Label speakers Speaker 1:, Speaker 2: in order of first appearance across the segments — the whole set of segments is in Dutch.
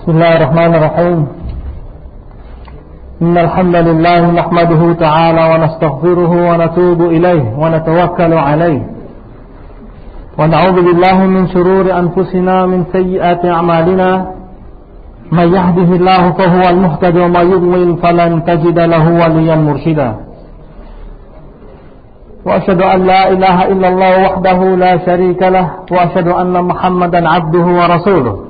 Speaker 1: بسم الله الرحمن الرحيم إن الحمد لله نحمده تعالى ونستغفره ونتوب إليه ونتوكل عليه ونعوذ بالله من شرور أنفسنا من سيئات أعمالنا من يهده الله فهو المهتد وما يضلل فلن تجد له وليا مرشدا وأشهد أن لا إله إلا الله وحده لا شريك له وأشهد أن محمدا عبده ورسوله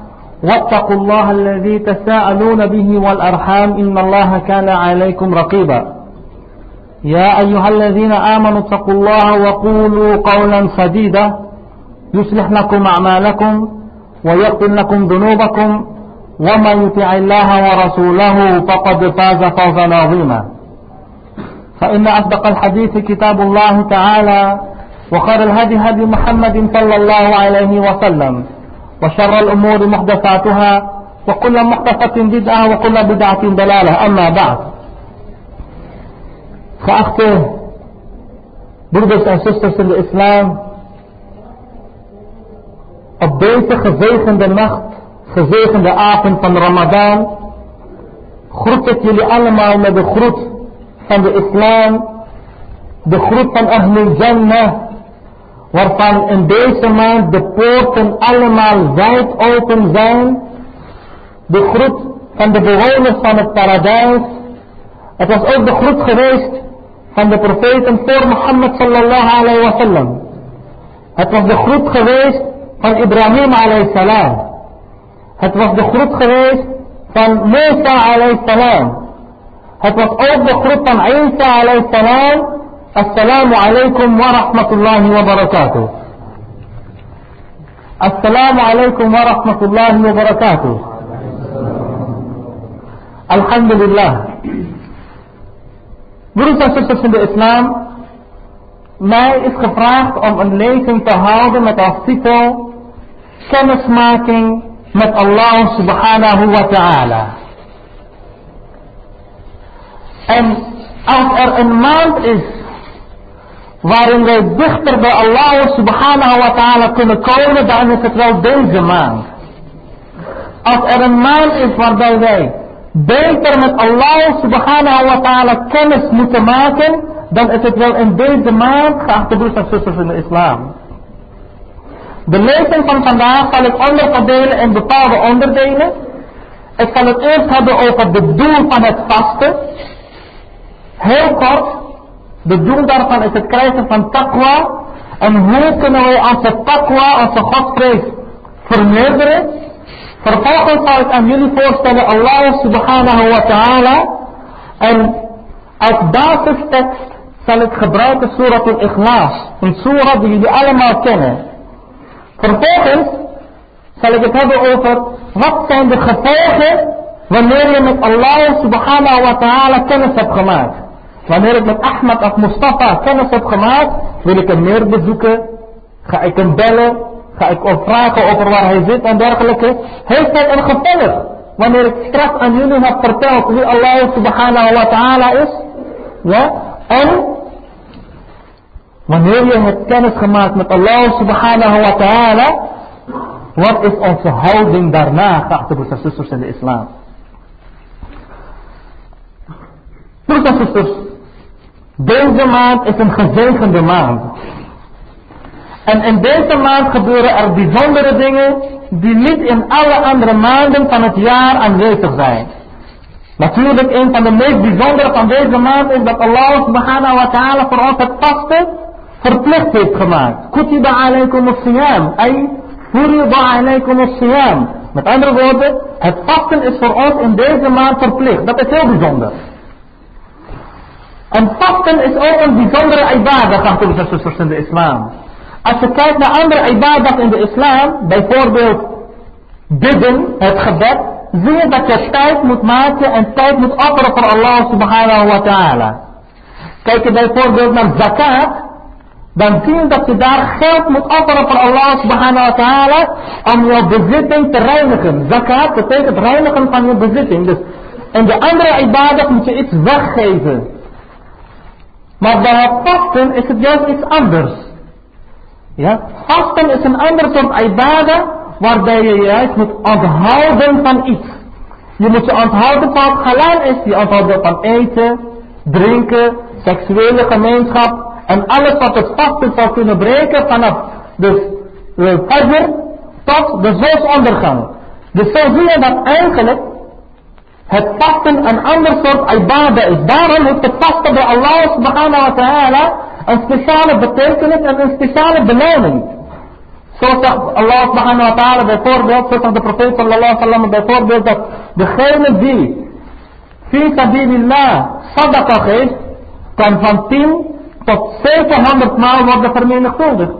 Speaker 1: واتقوا الله الذي تساءلون به والأرحام إن الله كان عليكم رقيبا. يا أيها الذين آمنوا اتقوا الله وقولوا قولا سديدا. يصلح لكم أعمالكم ويغفر لكم ذنوبكم. ومن يطع الله ورسوله فقد فاز فوزا عظيما. فإن أصدق الحديث كتاب الله تعالى وخير الهدي هدي محمد صلى الله عليه وسلم. وشر الأمور محدثاتها وكل محدثة بدعة وكل بدعة ضلالة. أما بعد فأختي بردس أسسس الإسلام أبديت خزيخ عند النخت خزيخ عند آفن فن رمضان خرطتي لألما ومد خرط فن الإسلام بخرط أهل الجنة. Waarvan in deze maand de poorten allemaal wijd open zijn, de groet van de bewoners van het paradijs. Het was ook de groet geweest van de profeten voor Mohammed sallallahu alayhi wa sallam. Het was de groet geweest van Ibrahim alayhi salam. Het was de groet geweest van Musa alayhi salam. Het was ook de groet van Isa alayhi salam. Alaikum wa rahmatullahi wa barakatuh. Assalamu alaikum wa rahmatullahi wa barakatuh. Alhamdulillah. Broeders en zusters in de islam, mij is gevraagd om een lezing te houden met als titel Kennismaking met Allah subhanahu wa ta'ala. En als er een maand is waarin wij dichter bij Allah subhanahu wa ta'ala kunnen komen, dan is het wel deze maand. Als er een maand is waarbij wij beter met Allah subhanahu wa ta'ala kennis moeten maken, dan is het wel in deze maand, geachte broers en zusters in de islam. De lezing van vandaag zal ik onderverdelen in bepaalde onderdelen. Ik zal het eerst hebben over de doel van het vasten. Heel kort, de doel daarvan is het krijgen van taqwa. En hoe kunnen wij onze taqwa, onze godsvrees, vermeerderen. Vervolgens zal ik aan jullie voorstellen Allah subhanahu wa ta'ala. En als basistekst zal ik gebruiken Surat al-Ikhlas. Een surah die jullie allemaal kennen. Vervolgens zal ik het hebben over wat zijn de gevolgen wanneer je met Allah subhanahu wa ta'ala kennis hebt gemaakt. Wanneer ik met Ahmad of Mustafa kennis heb gemaakt, wil ik hem meer bezoeken, ga ik hem bellen, ga ik hem vragen over waar hij zit en dergelijke. Heeft hij een gevolg? Wanneer ik straks aan jullie heb verteld wie Allah subhanahu wa ta'ala is. Ja? En wanneer je hebt kennis gemaakt met Allah subhanahu wa ta'ala, wat is onze houding daarna, geachte broers en zusters in de islam? Broers en zusters, deze maand is een gezegende maand. En in deze maand gebeuren er bijzondere dingen die niet in alle andere maanden van het jaar aanwezig zijn. Natuurlijk een van de meest bijzondere van deze maand is dat Allah subhanahu wa ta'ala voor ons het vasten verplicht heeft gemaakt. Kutiba alaykum as-siyam, ay furida alaykum as-siyam. Met andere woorden, het vasten is voor ons in deze maand verplicht. Dat is heel bijzonder. En vasten is ook een bijzondere ibadah, geachte broers en zusters in de islam. Als je kijkt naar andere ibadah in de islam, bijvoorbeeld bidden, het gebed, zie je dat je tijd moet maken en tijd moet offeren voor Allah subhanahu wa ta'ala. Kijk je bijvoorbeeld naar zakat, dan zie je dat je daar geld moet offeren voor Allah subhanahu wa ta'ala om jouw bezitting te reinigen. Zakat betekent reinigen van je bezitting. Dus in de andere ibadah moet je iets weggeven. Maar bij het vasten is het juist iets anders. Ja? Vasten is een ander soort ibadah waarbij je juist moet onthouden van iets. Je moet je onthouden van het halal is. Je onthouden van eten, drinken, seksuele gemeenschap, en alles wat het vasten zou kunnen breken vanaf de, de fajr tot de zonsondergang. Dus zo zie je dat eigenlijk het vasten een ander soort ibadah is. Daarom heeft het vasten bij Allah subhanahu wa ta'ala een speciale betekenis en een speciale beloning. Zo zegt Allah subhanahu wa ta'ala bijvoorbeeld, zo zegt de profeet sallallahu alaihi wasallam bijvoorbeeld dat degene die fi sabilillah sadaqa geeft, kan van 10 tot 700 maal worden vermenigvuldigd.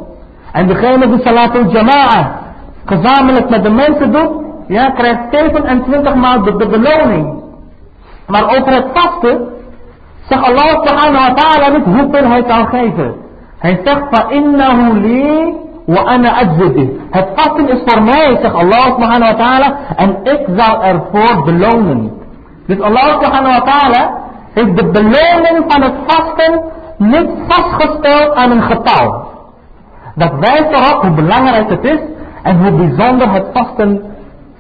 Speaker 1: En degene die salat al-jama'a gezamenlijk met de mensen doet, ja, krijgt 27 maal de, beloning. Maar over het vasten zegt Allah subhanahu wa ta'ala niet hoeveel hij kan geven. Hij zegt fa innahu li wa. Het vasten is voor mij, zegt Allah subhanahu wa ta'ala, en ik zal ervoor belonen. Dus Allah subhanahu wa ta'ala heeft de beloning van het vasten niet vastgesteld aan een getal. Dat wijst erop hoe belangrijk het is en hoe bijzonder het vasten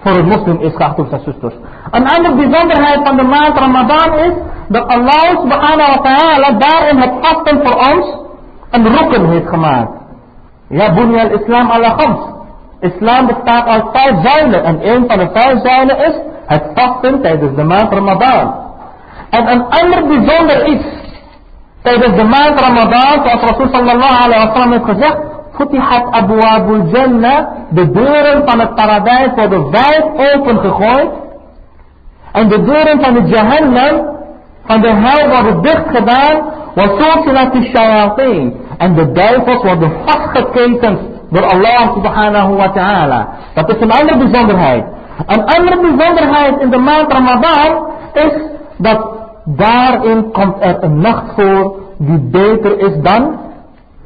Speaker 1: voor een moslim is, geachte en zusters. Een andere bijzonderheid van de maand Ramadan is dat Allah subhanahu wa ta'ala daarin het vasten voor ons een rokken heeft gemaakt. Ja, bunya al-islam ala. Islam bestaat uit vijf zuilen en een van de vijf zuilen is het vasten tijdens de maand Ramadan. En een ander bijzonder iets Tijdens de maand Ramadan, zoals Rasul sallallahu alayhi wa sallam heeft gezegd, Futihat de deuren van het paradijs worden wijd open gegooid. En de deuren van de Jahannam, van de hel worden dicht gedaan. Wasulsilat shayateen. En de duivels worden vastgeketend door Allah subhanahu wa ta'ala. Dat is een andere bijzonderheid. Een andere bijzonderheid in de maand Ramadan is dat Daarin komt er een nacht voor die beter is dan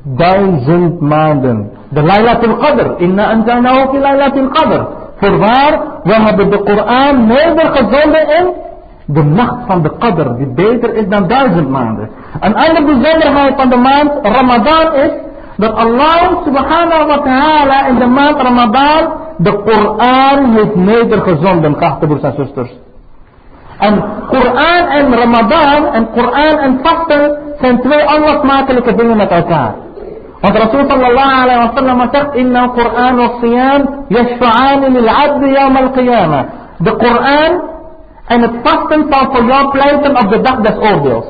Speaker 1: duizend maanden. De Laylatul Qadr. Inna anzalnahu fi Laylatul Qadr. Voorwaar, we hebben de Koran nedergezonden in de nacht van de Qadr. Die beter is dan duizend maanden. Een andere bijzonderheid van de maand Ramadan is dat Allah subhanahu wa ta'ala in de maand Ramadan de Koran heeft nedergezonden, geachte broers en zusters. En Koran en Ramadan en Koran en vasten zijn twee onlosmakelijke dingen met elkaar. Want Rasul sallallahu alayhi wa sallam zegt, Inna Koran wa siyam yashfa'ani lil abdi yawm al qiyamah. De Koran en het vasten zal voor jou pleiten op de dag des oordeels.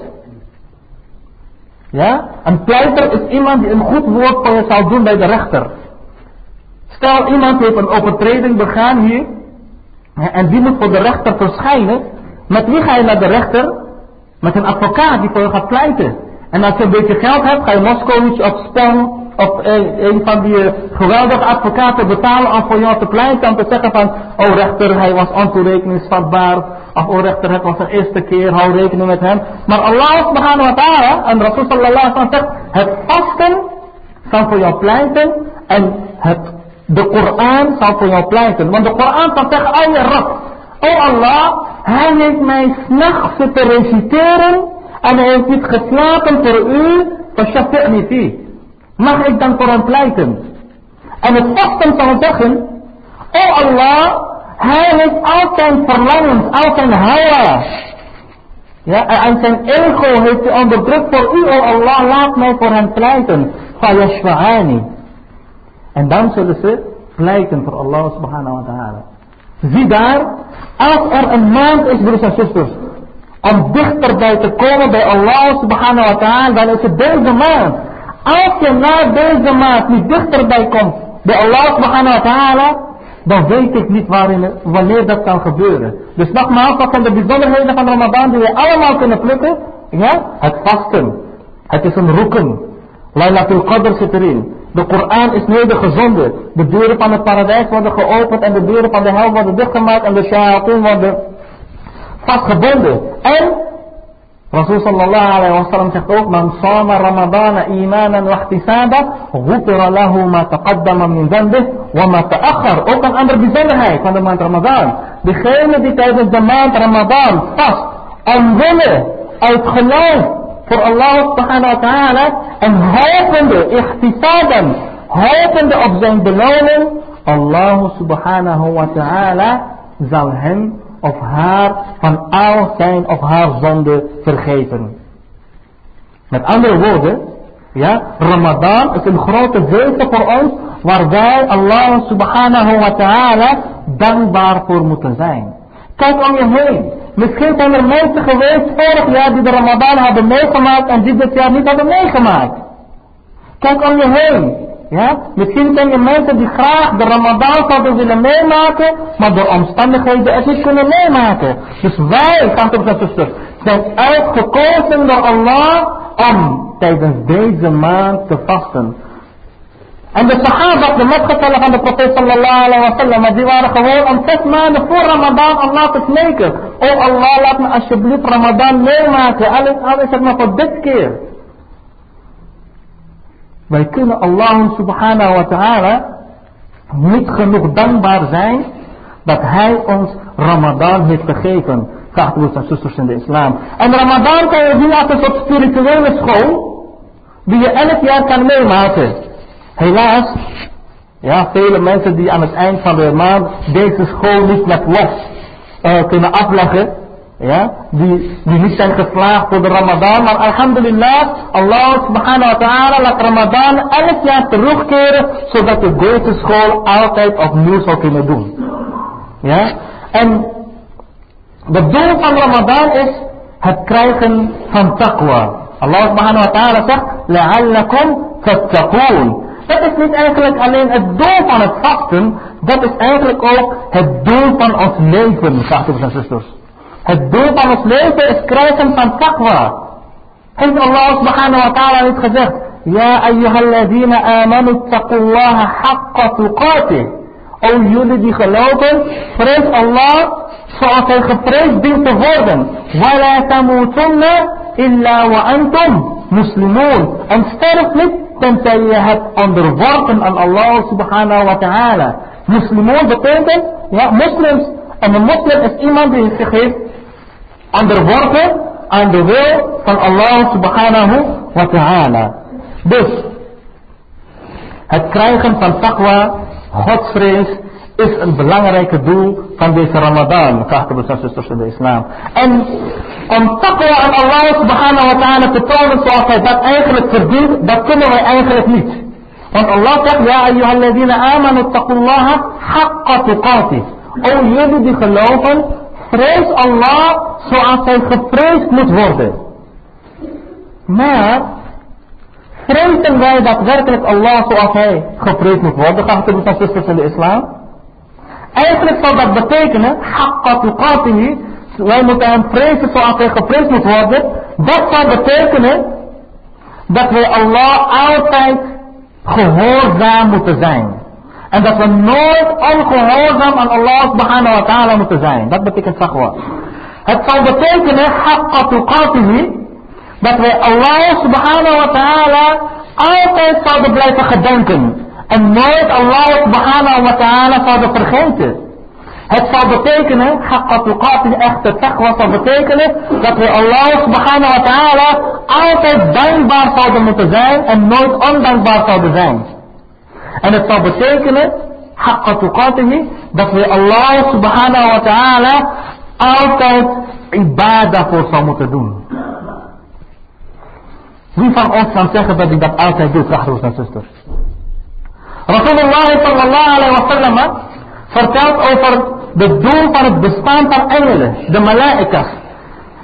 Speaker 1: Ja? Een pleiter is iemand die een goed woord voor je zal doen bij de rechter. Stel iemand heeft een overtreding begaan hier. En die moet voor de rechter verschijnen. Met wie ga je naar de rechter? Met een advocaat die voor je gaat pleiten. En als je een beetje geld hebt, ga je Moskowitz of Spong of een, van die eh, geweldige advocaten betalen om voor jou te pleiten. Om te zeggen van, oh rechter, hij was ontoerekeningsvatbaar. Of oh rechter, het was de eerste keer, hou rekening met hem. Maar Allah subhanahu wa ta'ala, en Rasul sallallahu alaihi zegt, het vasten zal voor jou pleiten. En het, de Koran zal voor jou pleiten. Want de Koran zal zeggen, oh rab. Oh Allah, hij heeft mij s'nachts te reciteren en hij heeft geslapen voor u, fashafi'ni Mag ik dan voor hem pleiten? En het vasten zal zeggen, oh Allah, hij heeft al zijn verlangens, al zijn hawa. Ja, en zijn ego heeft hij onderdrukt voor u, oh Allah, laat mij voor hem pleiten. Fayashfa'ani. En dan zullen ze pleiten voor Allah subhanahu wa ta'ala. Zie daar, als er een maand is, broers en zusters, om dichterbij te komen bij Allah subhanahu wa ta'ala, dan is het deze maand. Als je na deze maand niet dichterbij komt bij Allah subhanahu wa ta'ala, dan weet ik niet waarin, wanneer dat kan gebeuren. Dus nogmaals, wat zijn de bijzonderheden van Ramadan die we allemaal kunnen plukken? Ja, het vasten. Het is een roeken. Laylatul Qadr zit erin. De Koran is nedergezonden. De deuren van het paradijs worden geopend en de deuren van de hel worden dichtgemaakt en de shayatin worden vastgebonden. En Rasul sallallahu alaihi wasallam zegt ook, man sama ramadana imanan wa ihtisaba, ghufira lahu ma taqaddama min dhanbih wa ma ta'akhkhar. Ook een andere bijzonderheid van de maand Ramadan. Degene die tijdens de maand Ramadan vast omwille uit geloof voor Allah subhanahu wa ta'ala en hopende, ihtisaban, hopende op zijn beloning, Allah subhanahu wa ta'ala zal hem of haar van al zijn of haar zonde vergeven. Met andere woorden, ja, Ramadan is een grote zegen voor ons waar wij Allah subhanahu wa ta'ala dankbaar voor moeten zijn. Kijk om je heen. Misschien zijn er mensen geweest vorig jaar die de Ramadan hebben meegemaakt en die dit jaar niet hebben meegemaakt. Kijk om je heen. Ja? Misschien zijn er mensen die graag de Ramadan zouden willen meemaken, maar door omstandigheden het niet kunnen meemaken. Dus wij, tante en zusters, zijn uitgekozen door Allah om tijdens deze maand te vasten. En de sahaba, de metgevallen van de profeet sallallahu alaihi wa sallam, die waren gewoon om zes maanden voor Ramadan Allah te smeken. Oh Allah, laat me alsjeblieft Ramadan meemaken. Alles, alles het maar voor dit keer. Wij kunnen Allah subhanahu wa ta'ala niet genoeg dankbaar zijn dat hij ons Ramadan heeft gegeven. Vraagt en zusters in de islam. En Ramadan kan je zien als een soort spirituele school die je elk jaar kan meemaken. Helaas, ja, vele mensen die aan het eind van de maand deze school niet met los uh, kunnen afleggen. Ja, die, die niet zijn geslaagd voor de Ramadan. Maar alhamdulillah, Allah subhanahu wa ta'ala laat Ramadan elk jaar terugkeren. Zodat de deze school altijd opnieuw zou kunnen doen. Ja, en de doel van Ramadan is het krijgen van taqwa. Allah subhanahu wa ta'ala zegt, la'allakum. Dat is niet eigenlijk alleen het doel van het vasten, dat is eigenlijk ook het doel van ons leven, zachte en zusters. Het doel van ons leven is krijgen van taqwa. Heeft Allah subhanahu wa ta'ala niet gezegd, Ja ayyuhalladina amanu taqullaha haqqa tuqatih. O jullie die geloven, vrees Allah zoals hij gevreesd dient te worden. Wala tamutunna illa wa antum muslimun. En sterf niet tenzij je hebt onderworpen aan Allah subhanahu wa ta'ala. Muslimun betekent, ja, moslims. En een moslim is iemand die zich heeft onderworpen aan de wil van Allah subhanahu wa ta'ala. Dus, het krijgen van taqwa, godsvrees, is een belangrijke doel van deze Ramadan, geachte broers zusters in de islam. En om taqwa aan Allah subhanahu wa ta'ala te tonen zoals hij dat eigenlijk verdient, dat kunnen wij eigenlijk niet. Want Allah zegt, ja ayyuhalladina amanu taqullaha haqqa tuqatih. O jullie die geloven, vrees Allah zoals hij gevreesd moet worden. Maar, vrezen wij daadwerkelijk Allah zoals hij gevreesd moet worden, geachte en zusters in de islam? Eigenlijk zou dat betekenen, haqqa tuqatihi, wij moeten hem vrezen zoals hij gevreesd moet worden. Dat zou betekenen dat wij Allah altijd gehoorzaam moeten zijn. En dat we nooit ongehoorzaam aan Allah subhanahu wa ta'ala moeten zijn. Dat betekent taqwa. Het zou betekenen, haqqa tuqatihi, dat wij Allah subhanahu wa ta'ala altijd zouden blijven gedenken. En nooit Allah subhanahu wa ta'ala zouden vergeten. Het zou betekenen, haqqa tuqati, echte taqwa zou betekenen, dat we Allah subhanahu wa ta'ala altijd dankbaar zouden moeten zijn en nooit ondankbaar zouden zijn. En het zou betekenen, haqqa tuqatihi, dat we Allah subhanahu wa ta'ala altijd ibadah voor zou moeten doen. Wie van ons kan zeggen dat hij dat altijd doet, broers en zusters? Rasulullah sallallahu alaihi wasallam vertelt over de doel van het bestaan van engelen, de mala'ikas.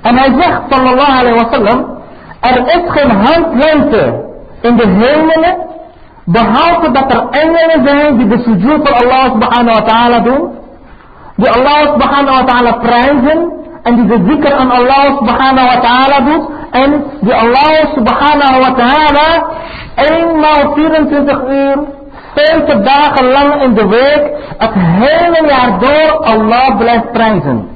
Speaker 1: En hij zegt sallallahu alaihi wasallam, er is geen handlengte in de hemelen, behalve dat er engelen zijn die de sujud voor Allah subhanahu wa ta'ala doen, die Allah subhanahu wa ta'ala prijzen, en die de zikr aan Allah subhanahu wa ta'ala doet, en die Allah subhanahu wa ta'ala eenmaal 24 uur, 40 dagen lang in de week, het hele jaar door Allah blijft prijzen.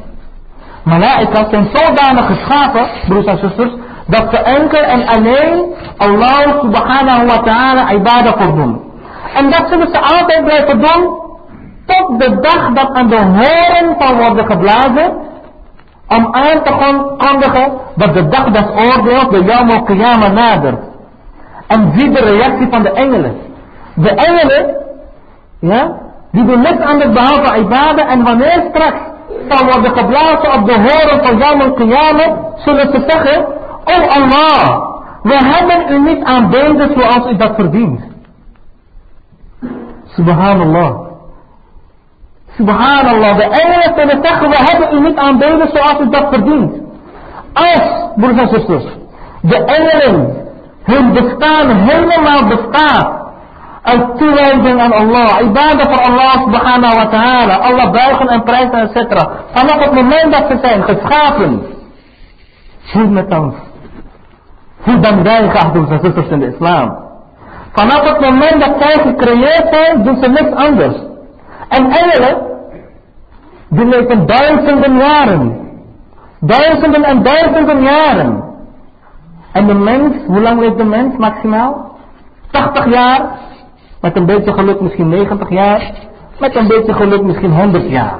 Speaker 1: Malaika zijn zodanig geschapen, broers en zusters, dat ze enkel en alleen Allah subhanahu wa ta'ala ibadah voor doen. En dat zullen ze altijd blijven doen tot de dag dat aan de horen zal worden geblazen om aan te kondigen dat de dag des oordeels, de Yom al nadert. En zie de reactie van de engelen. De engelen, ja, die doen niks anders behalve ibadah en wanneer straks zal worden geblazen op de horen van Yom al zullen ze zeggen, O Allah, we hebben u niet aanbeden zoals u dat verdient. Subhanallah. Subhanallah, de engelen zullen zeggen, we hebben u niet aanbeden zoals u dat verdient. Als, broers en zusters, de engelen hun bestaan helemaal bestaat uit toewijding aan Allah, ibadah voor Allah subhanahu wa ta'ala, Allah buigen en prijzen etc. Vanaf het moment dat ze zijn geschapen, ons. Hoe dan wij, broers en zusters in de islam. Vanaf het moment dat zij gecreëerd zijn, doen ze niks anders. En engelen, die leven duizenden jaren. Duizenden en duizenden jaren. En de mens, hoe lang leeft de mens maximaal? 80 jaar. Met een beetje geluk misschien 90 jaar. Met een beetje geluk misschien 100 jaar.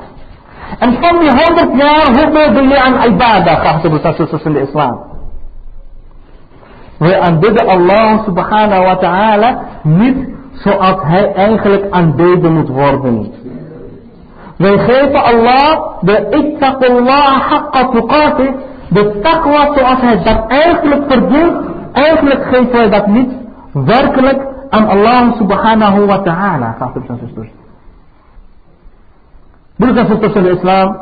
Speaker 1: En van die 100 jaar, hoeveel doe je aan ibadah, geachte broers in de islam? We aanbidden Allah subhanahu wa ta'ala niet zoals hij eigenlijk aanbeden moet worden. Wij geven Allah de ittaqullah haqqa tuqatih, de taqwa zoals hij dat eigenlijk verdient. Eigenlijk geven wij dat niet werkelijk aan Allah subhanahu wa ta'ala, broers en zusters. Broers en zusters in de islam,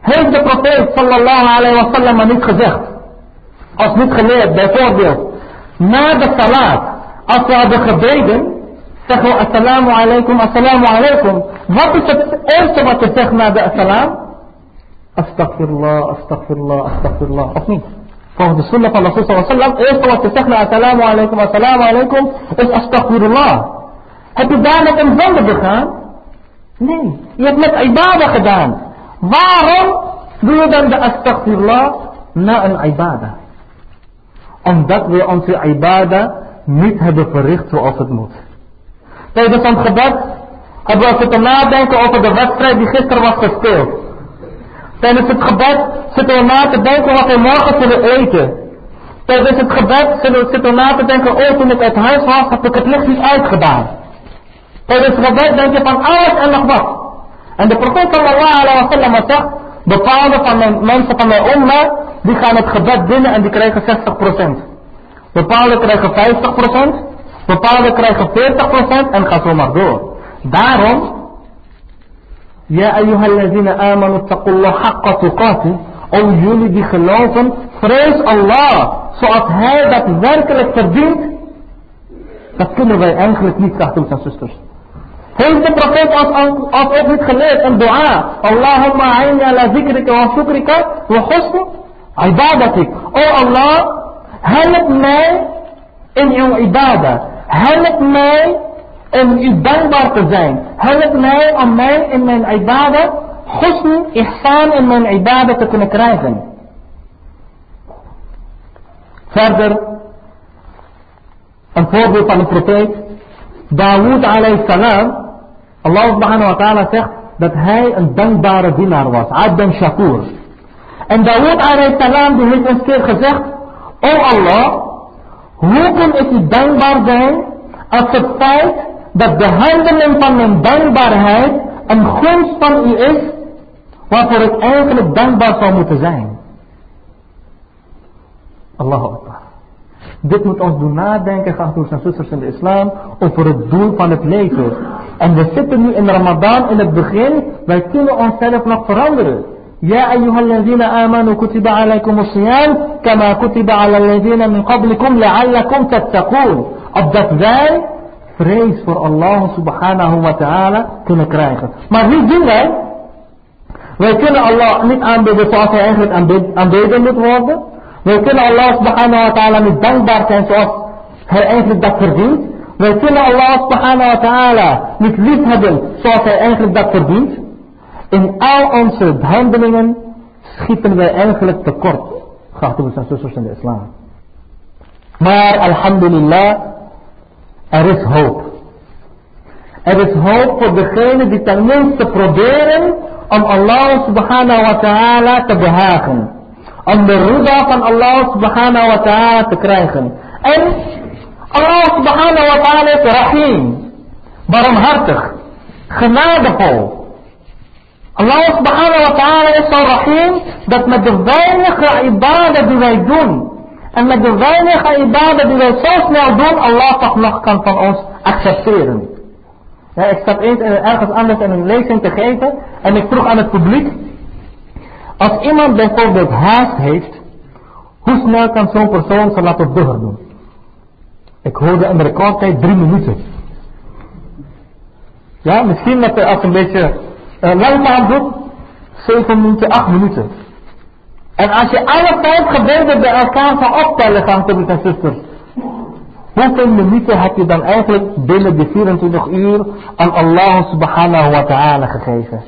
Speaker 1: heeft de profeet sallallahu alayhi wa sallam niet gezegd, als niet geleerd bijvoorbeeld, na de salat, als we hadden gebeden, zeggen we assalamu alaikum, assalamu alaikum. Wat is het eerste wat je zegt na de assalam? Astaghfirullah, astaghfirullah, astaghfirullah. Of niet? Volgens de sunnah van Rasul alaihi wasallam, eerste wat je zegt na assalamu alaikum, assalamu alaikum, is astaghfirullah. Heb je daarmee een zonde begaan? Nee, je hebt met ibadah gedaan. Waarom doe je dan de astaghfirullah na een ibadah? Omdat we onze ibadah niet hebben verricht zoals het moet. Tijdens ons gebed hebben we zitten nadenken over de wedstrijd die gisteren was gespeeld. Tijdens het gebed zitten we na te denken wat we morgen zullen eten. Tijdens het gebed zitten we na te denken, oh toen ik uit huis was, heb ik het licht niet uitgedaan. Tijdens het gebed denk je van alles en nog wat. En de profeet sallallahu alaihi wa sallam zegt, bepaalde van de mensen van mijn umma, die gaan het gebed binnen en die krijgen 60%. Bepaalde krijgen 50%. Bepaalde krijgen 40% en ga zo maar door. Daarom, Ja ayyuhallazina amanu taqullah haqqa tuqati. O jullie die geloven, vrees Allah. Zoals hij dat werkelijk verdient. Dat kunnen wij eigenlijk niet, zachtens en zusters. Heeft de profeet ons, ons ook niet geleerd een dua. Allahumma aini ala zikrika wa shukrika wa husn عبادتك. أو الله هلت ما ان يو عبادة هلت ما ان يدن بارتزين هلت ما أمان ان من عبادة حسن احسان ان من عبادة تكون كرازن فردر ان فوضو فان فرطيك داود عليه السلام الله سبحانه وتعالى سيخ بت هاي ان دن بار دينار واس عدن شكور شكور En Dawood salam die heeft eens keer gezegd, O Allah, hoe kan ik u dankbaar zijn als het feit dat de handeling van mijn dankbaarheid een gunst van u is waarvoor ik eigenlijk dankbaar zou moeten zijn. Allahu Akbar. Dit moet ons doen nadenken, geachte en zusters in de islam, over het doel van het leven. En we zitten nu in Ramadan in het begin, wij kunnen onszelf nog veranderen. يا أيها الذين آمنوا كتب عليكم الصيام كما كتب على الذين من قبلكم لعلكم تتقون. أبدت ذلك فريس فر الله سبحانه وتعالى كنا كرائخة ما في جنة ولكن الله نت أم بيد صوت أخر أم بيد أم الله سبحانه وتعالى نت دعى كان صوت هل أخر دكتور دين ولكن الله سبحانه وتعالى نت ليس هذا صوت أخر دكتور دين In al onze handelingen schieten wij eigenlijk tekort. Geachte broers en in de islam. Maar alhamdulillah, er is hoop. Er is hoop voor degene die tenminste proberen om Allah subhanahu wa ta'ala te behagen. Om de rida van Allah subhanahu wa ta'ala te krijgen. En Allah subhanahu wa ta'ala is rahim. Barmhartig. Genadevol. Allah subhanahu wa ta'ala is zo rahim dat met de weinige ibadah die wij doen. En met de weinige ibadah die wij zo snel doen, Allah toch nog kan van ons accepteren. Ik zat eens ergens anders in een lezing te geven en ik vroeg aan het publiek. Als iemand bijvoorbeeld haast heeft, hoe snel kan zo'n persoon salat op duhr doen? Ik hoorde in de recordtijd drie minuten. Ja, misschien dat hij als een beetje uh, langzaam doet, zeven minuten, acht minuten. En als je alle vijf gebeden bij elkaar zou optellen, gaan en zusters, Hoeveel minuten heb je dan eigenlijk binnen de 24 uur aan Allah subhanahu wa ta'ala gegeven?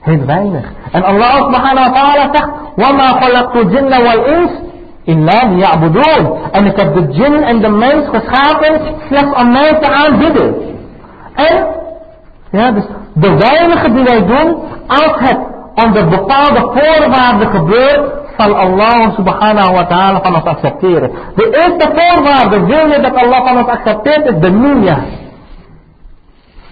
Speaker 1: Heel weinig. En Allah subhanahu wa ta'ala zegt, وَمَا خَلَقْتُ الْجِنَّ وَالْإِنسِ إِلَّا لِيَعْبُدُونَ En ik heb de jinn en de mens geschapen slechts om mij te aanbidden. En, ja, dus de weinige die wij doen, als het onder bepaalde voorwaarden gebeurt, zal Allah subhanahu wa ta'ala van ons accepteren. De eerste voorwaarde wil je dat Allah van ons accepteert is de niya.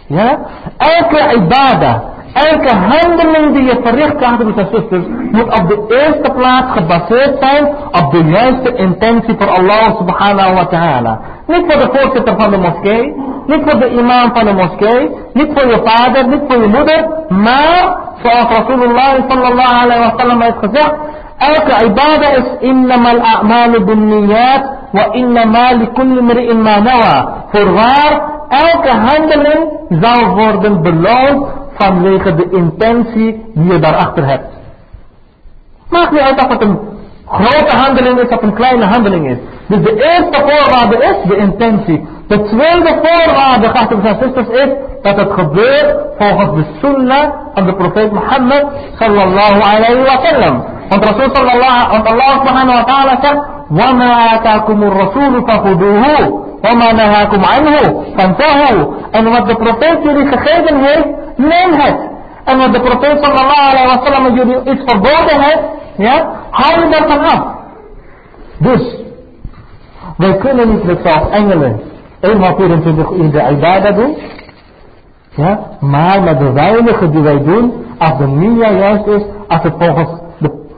Speaker 1: Ja? Elke ibadah, elke handeling die je verricht, broers en zusters, moet op de eerste plaats gebaseerd zijn op de juiste intentie voor Allah subhanahu wa ta'ala. Niet voor de voorzitter van de moskee, niet voor de imam van de moskee, niet voor je vader, niet voor je moeder, maar zoals Rasulullah sallallahu alayhi wa sallam heeft gezegd, Elke ibadah is innamal a'malu binniyat wa innama likulli mri'in ma nawa. Voorwaar, elke handeling zal worden beloond vanwege de intentie die je daarachter hebt. Maakt niet uit of het een grote handeling is of een kleine handeling is. Dus de eerste voorwaarde is de intentie. De tweede voorwaarde, gasten en zusters, is dat het gebeurt volgens de sunnah van de profeet Mohammed sallallahu alayhi wa sallam. Want Rasul sallallahu, want Allah subhanahu wa ta'ala zegt, وَمَا آتَاكُمُ الرَّسُولُ فَخُذُوهُ وَمَا نَهَاكُمْ عَنْهُ فَانْتَهُوا En wat de profeet jullie gegeven heeft, neem het. En wat de profeet sallallahu alayhi wa sallam jullie iets verboden heeft, ja, hou je daarvan af. Dus, wij kunnen niet met zoals engelen eenmaal 24 uur de ibadah doen. Ja, maar met de weinige die wij doen, als de nia juist is, als het volgens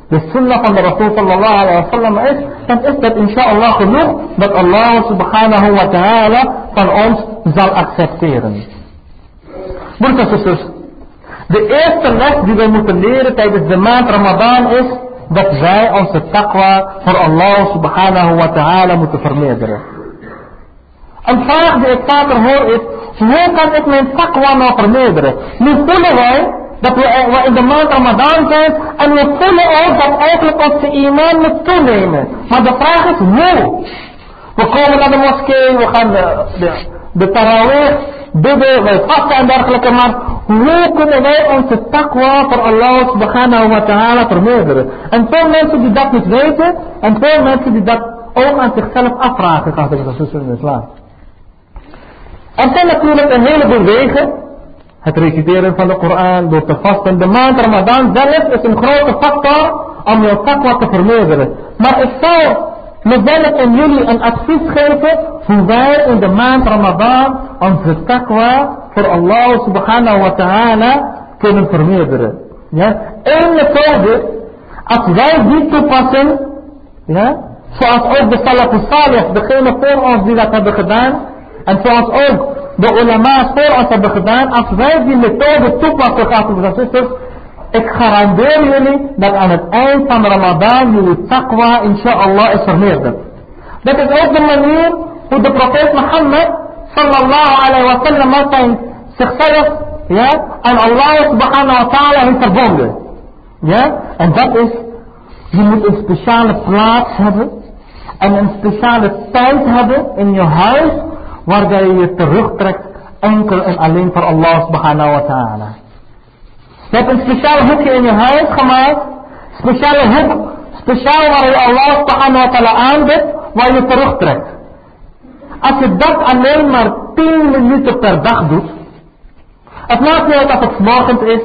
Speaker 1: de sunnah van de Rasul sallallahu is, dan is dat inshallah genoeg dat Allah subhanahu wa ta'ala van ons zal accepteren. Broers en zusters, de eerste les die wij moeten leren tijdens de maand Ramadan is dat wij onze taqwa voor Allah subhanahu wa ta'ala moeten vermeerderen. Een vraag die ik vaker hoor is, hoe kan ik mijn taqwa nou vermeerderen? Nu voelen wij dat we in de maand Ramadan zijn en we voelen ook dat eigenlijk onze iman moet toenemen. Maar de vraag is hoe? We komen naar de moskee, we gaan de, de, de bidden, wij vasten en dergelijke, maar hoe kunnen wij onze takwa voor Allah subhanahu wa ta'ala vermeerderen? En veel mensen die dat niet weten, en veel mensen die dat ook aan zichzelf afvragen, gaat ik dat in de islam. Er zijn natuurlijk een heleboel wegen het reciteren van de Koran, door te vasten. De maand Ramadan zelf is een grote factor om je takwa te vermeerderen. Maar ik zou mezelf en jullie een advies geven hoe wij in de maand Ramadan onze takwa voor Allah subhanahu wa ta'ala kunnen vermeerderen. Ja? Eén methode, als wij die toepassen, ja, zoals ook de Salafus Salih, degene voor ons die dat hebben gedaan, en zoals ook de ulama's voor ons hebben gedaan, als wij die methode toepassen, gasten en zusters, ik garandeer jullie dat aan het eind van Ramadan jullie taqwa inshallah is vermeerderd. Dat is ook de manier hoe de profeet Mohammed sallallahu alayhi wa sallam zijn zichzelf ja, aan Allah subhanahu wa ta'ala heeft verbonden. Ja, en dat is, je moet een speciale plaats hebben En een speciale tijd hebben in je huis waar je je terugtrekt enkel en alleen voor Allah subhanahu wa ta'ala. Je hebt een speciaal hoekje in je huis gemaakt. Speciale hoek. Speciaal waar je Allah subhanahu wa ta'ala aanbidt. Waar je terugtrekt. Als je dat alleen maar 10 minuten per dag doet. Het maakt niet uit of het morgens is.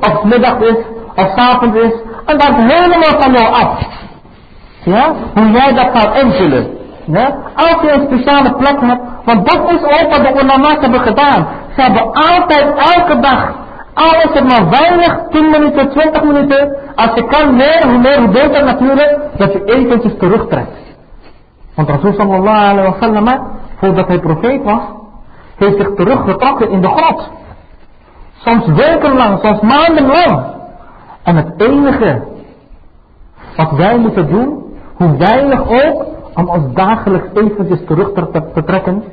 Speaker 1: Of het middag is. Of s avonds is. En dat helemaal van jou af. Ja? Hoe jij dat gaat invullen. Als je een speciale plek hebt. Want dat is ook wat de ulama's hebben gedaan. Ze hebben altijd elke dag. Al is maar weinig, 10 minuten, 20 minuten. Als je kan meer, hoe meer, hoe beter natuurlijk. Dat je eventjes terugtrekt. Want Rasul sallallahu alayhi wa voordat hij profeet was, heeft zich teruggetrokken in de grot. Soms wekenlang, soms maandenlang. En het enige wat wij moeten doen, hoe weinig ook, om ons dagelijks eventjes terug te, trekken.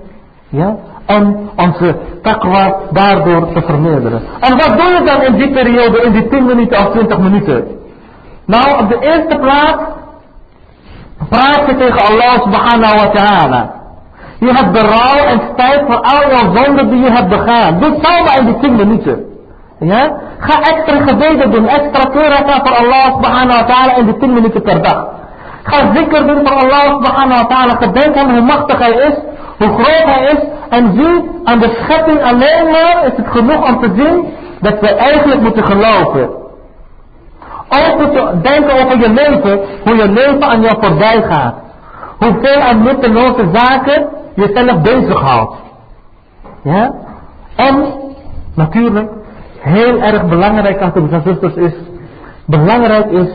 Speaker 1: Ja? En onze takwa daardoor te vermeerderen. En wat doe je dan in die periode, in die 10 minuten of 20 minuten? Nou, op de eerste plaats praat je tegen Allah subhanahu wa ta'ala. Je hebt berouw en spijt voor al jouw zonden die je hebt begaan. Doe samen in die 10 minuten. Ja? Ga extra gebeden doen, extra keuren voor Allah subhanahu wa ta'ala in die 10 minuten per dag. Ga zikr doen voor Allah subhanahu wa ta'ala. Gedenk aan hoe machtig hij is, hoe groot hij is. En zie aan de schepping alleen maar is het genoeg om te zien dat we eigenlijk moeten geloven. Ook moet je denken over je leven, hoe je leven aan jou voorbij gaat. Hoeveel aan nutteloze zaken jezelf bezighoudt. Ja? En, natuurlijk, heel erg belangrijk als de zusters is, belangrijk is,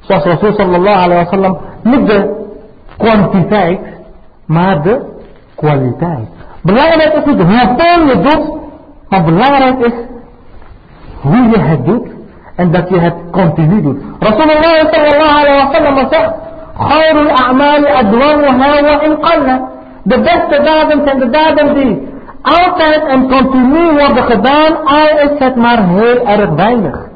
Speaker 1: zoals Rasul sallallahu alayhi wa sallam, niet de kwantiteit, maar de kwaliteit. Belangrijk is niet hoeveel je doet, maar belangrijk is hoe je het doet en dat je het continu doet. Rasulullah sallallahu alayhi wa sallam zegt, Khairul a'mali adwamuha wa in qalla. De beste daden zijn de daden die altijd en continu worden gedaan, al is het maar heel erg weinig.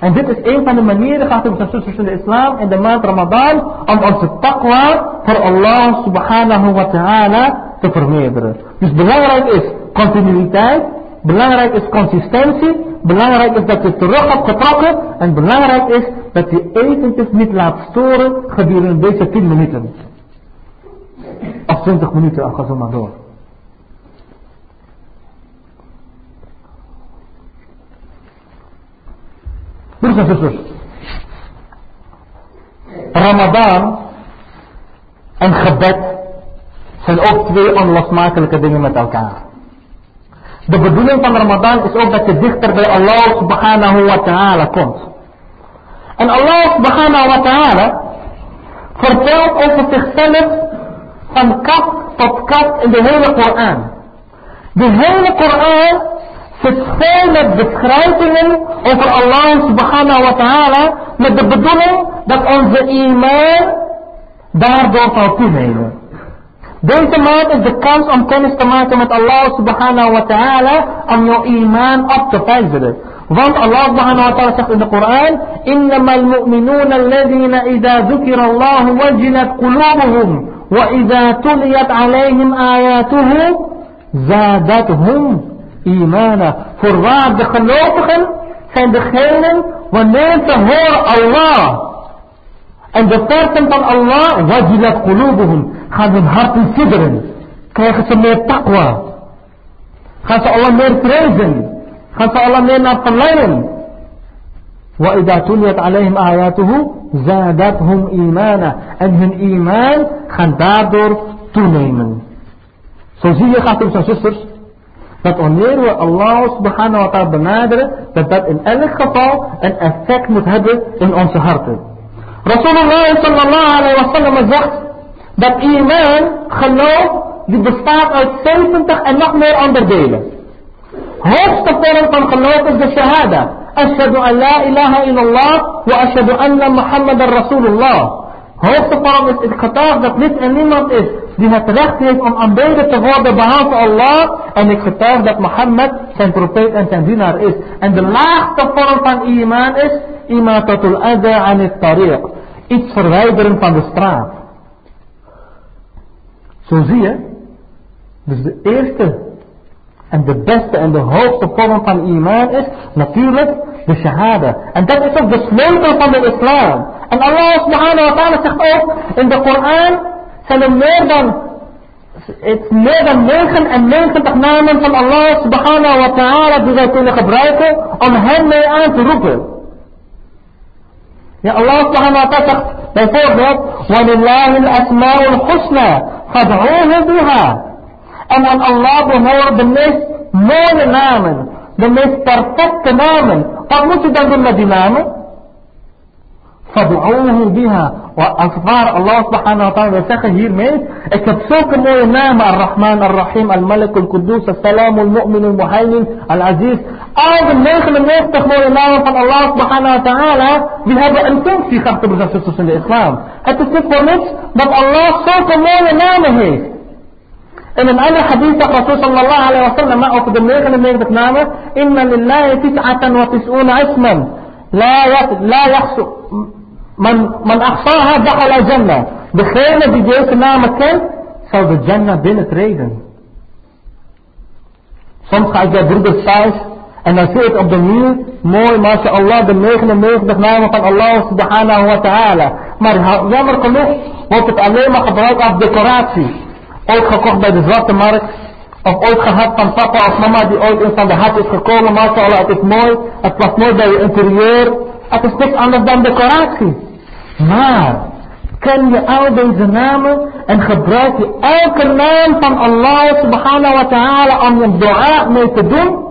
Speaker 1: En dit is een van de manieren, gaat het zusters in de islam, in de maand Ramadan, om onze taqwa voor Allah subhanahu wa ta'ala te vermeerderen. Dus belangrijk is continuïteit, belangrijk is consistentie, belangrijk is dat je terug hebt getrokken, en belangrijk is dat je eventjes niet laat storen gedurende deze 10 minuten. Of 20 minuten, ga zo maar door. Broers en zusters. Ramadan en gebed zijn ook twee onlosmakelijke dingen met elkaar. De bedoeling van Ramadan is ook dat je dichter bij Allah subhanahu wa ta'ala komt. En Allah subhanahu wa ta'ala vertelt over zichzelf van kaf tot kaf in de hele Koran. De hele Koran zit vol met beschrijvingen over Allah subhanahu wa ta'ala met de bedoeling dat onze iman daardoor zal toenemen. Deze maand is de kans om kennis te maken met Allah subhanahu wa ta'ala om jouw iman op te vijzelen. Want Allah subhanahu wa ta'ala zegt in de Koran, إنما المؤمنون الذين إذا ذكر الله وجلت قلوبهم وإذا تليت عليهم آياته زادتهم imana. Voorwaar de gelovigen zijn degenen wanneer ze horen Allah. En de versen van Allah, wajilat qulubuhum, gaan hun harten sidderen. Krijgen ze meer taqwa. Gaan ze Allah meer prijzen. Gaan ze Allah meer naar verlangen. وإذا تليت عليهم آياته زادتهم إيمانا en hun iman gaan daardoor toenemen. Zo zie je, gaat en zusters, dat wanneer we Allah subhanahu wa ta'ala benaderen, dat dat in elk geval een effect moet hebben in onze harten. رسول الله صلى الله عليه وسلم زخ دات ايمان خلو دي بستاط أو سيف انت انك مير اندر ديلا هوس تفورن كان خلوك الشهاده اشهد ان لا اله الا الله واشهد ان محمد رسول الله Hoogste vorm is het getuig dat niet en niemand is die het recht heeft om aanbeden te worden behalve Allah. En ik getuig dat Mohammed zijn profeet en zijn dienaar is. En de laagste vorm van iman is imatatul adha an het tariq. Iets verwijderen van de straat. Zo zie je. Dus de eerste en de beste en de hoogste vorm van iman is natuurlijk de shahada. En dat is ook de sleutel van de islam. En Allah subhanahu wa ta'ala zegt ook in de Koran zijn er meer dan het meer dan 99 namen van Allah subhanahu wa ta'ala die wij kunnen gebruiken om hem mee aan te roepen. Ja, Allah subhanahu wa ta'ala zegt bijvoorbeeld, وَلِلَّهِ الْأَسْمَاءُ الْحُسْنَى فَادْعُوهُ بِهَا En aan Allah behoren de meest mooie namen, dan meest perfecte namen. Wat moet je dan doen met die namen? فادعوه بها وأصغار الله سبحانه وتعالى وسخ هير ميت اكتبسوك موي نام الرحمن الرحيم الملك القدوس السلام المؤمن المهيمن العزيز أعظم نخل نفتح موي نام van الله سبحانه وتعالى we hebben een functie geachte broers en zusters in de islam het is niet voor niks dat Allah zulke mooie namen heeft In een ander hadith Rasul sallallahu alayhi wa sallam over de 99 namen, Inna lillahi tis'atan wa tis'una isman. La yakhsu Man, man ahsaha dakhala jannah. Degene die deze namen kent, zal de Jannah binnentreden. Soms ga ik bij broeder thuis en dan zie ik op de muur, mooi, Allah de 99 namen van Allah subhanahu wa ta'ala. Maar jammer genoeg wordt het alleen maar gebruikt als decoratie. Ooit gekocht bij de Zwarte Markt. Of ooit gehad van papa of mama die ooit in van de hart is gekomen. MashaAllah, het is mooi. Het past mooi bij je interieur. Het is niks anders dan decoratie. Maar, ken je al deze namen en gebruik je elke naam van Allah subhanahu wa ta'ala om je dua mee te doen,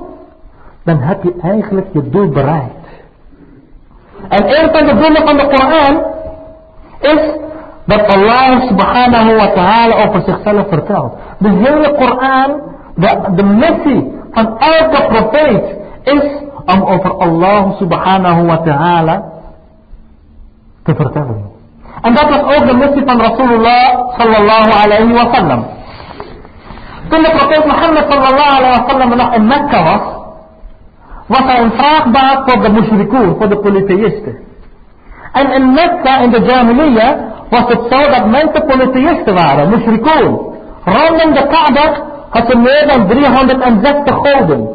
Speaker 1: dan heb je eigenlijk je doel bereikt. En een van de doelen van de Koran is dat Allah subhanahu wa ta'ala over zichzelf vertelt. De hele Koran, de, de missie van elke profeet is om over Allah subhanahu wa ta'ala te vertellen. En dat was ook de missie van Rasulullah sallallahu alayhi wa sallam. Toen de profeet Mohammed sallallahu alayhi wa sallam nog in Mekka was, was hij een vraagbaar voor de mushrikoen, voor de polytheïsten. En in Mekka, in de Jahiliyyah, was het zo dat mensen polytheïsten waren, mushrikoen. Rondom de Kaaba had meer dan 360 goden.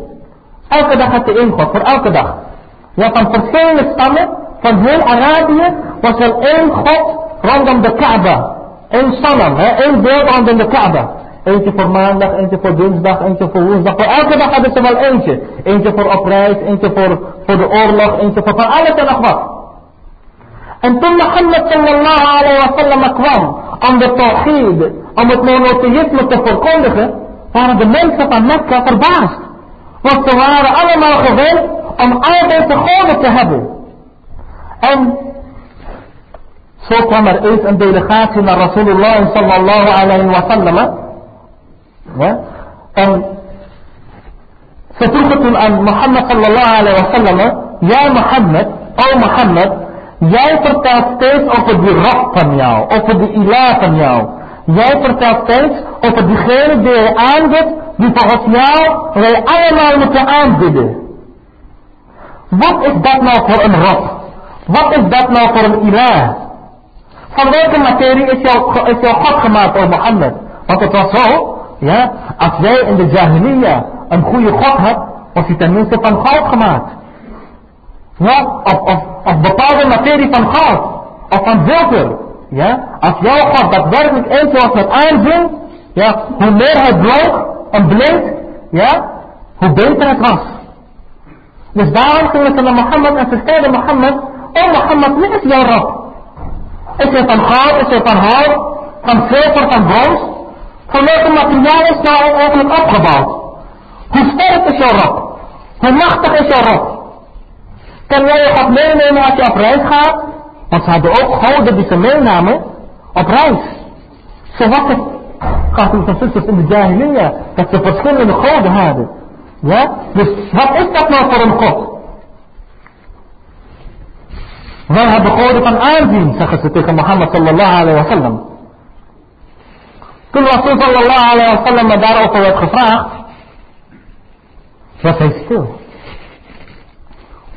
Speaker 1: Elke dag had ze één voor elke dag. Ja, van verschillende stammen, van heel Arabië, was er één god rondom de Kaaba. Eén sanam, hè? één beeld rondom de Kaaba. Eentje voor maandag, eentje voor dinsdag, eentje voor woensdag. Voor elke dag hadden ze wel eentje. Eentje voor op reis, eentje voor, voor de oorlog, eentje voor van alles en wat. En toen Mohammed sallallahu alayhi wa sallam kwam om de tawhid, om het monotheïsme te verkondigen, waren de mensen van Mekka verbaasd. Want ze waren allemaal gewend om al deze goden te hebben. En zo kwam er eens een delegatie naar Rasulullah sallallahu alayhi wa sallam. Ja? En ze vroegen toen aan Mohammed sallallahu alayhi wa sallam. Ja Mohammed, o Mohammed, jij vertelt steeds over die rock van jou, over die ilah van jou. Jij vertelt steeds over diegene die je aanbidt, die volgens jou wij allemaal moeten aanbidden. Wat is dat nou voor een rock? Wat is dat nou voor een ilah? Van welke materie is jouw, is God gemaakt, o Mohammed? Want het was zo, ja, als jij in de Jahiliyyah een goede God had, was hij tenminste van goud gemaakt. Ja, of, of, of bepaalde materie van goud, of van zilver. Ja, als jouw God daadwerkelijk eentje was met aanzien, ja, hoe meer hij blonk en bleek, ja, hoe beter het was. Dus daarom gingen ze naar Mohammed en ze zeiden Mohammed, oh Mohammed, wie is jouw Rab? Is het van goud, is het van hout, van zilver, van brons? Van welke materiaal is nou eigenlijk opgebouwd? Hoe sterk is jouw rock? Hoe machtig is jouw rock? Jij je God meenemen als je op reis gaat? Want ze hadden ook gouden die ze meenamen op reis. Zo was het, gaat u van zusters in de Jahiliya, dat ze verschillende goden hadden. Ja? Dus wat is dat nou voor een God? Wij hebben goden van aanzien, zeggen ze tegen Mohammed sallallahu alayhi wa sallam. Toen Rasul sallallahu alayhi wa sallam daarover werd gevraagd, was hij stil.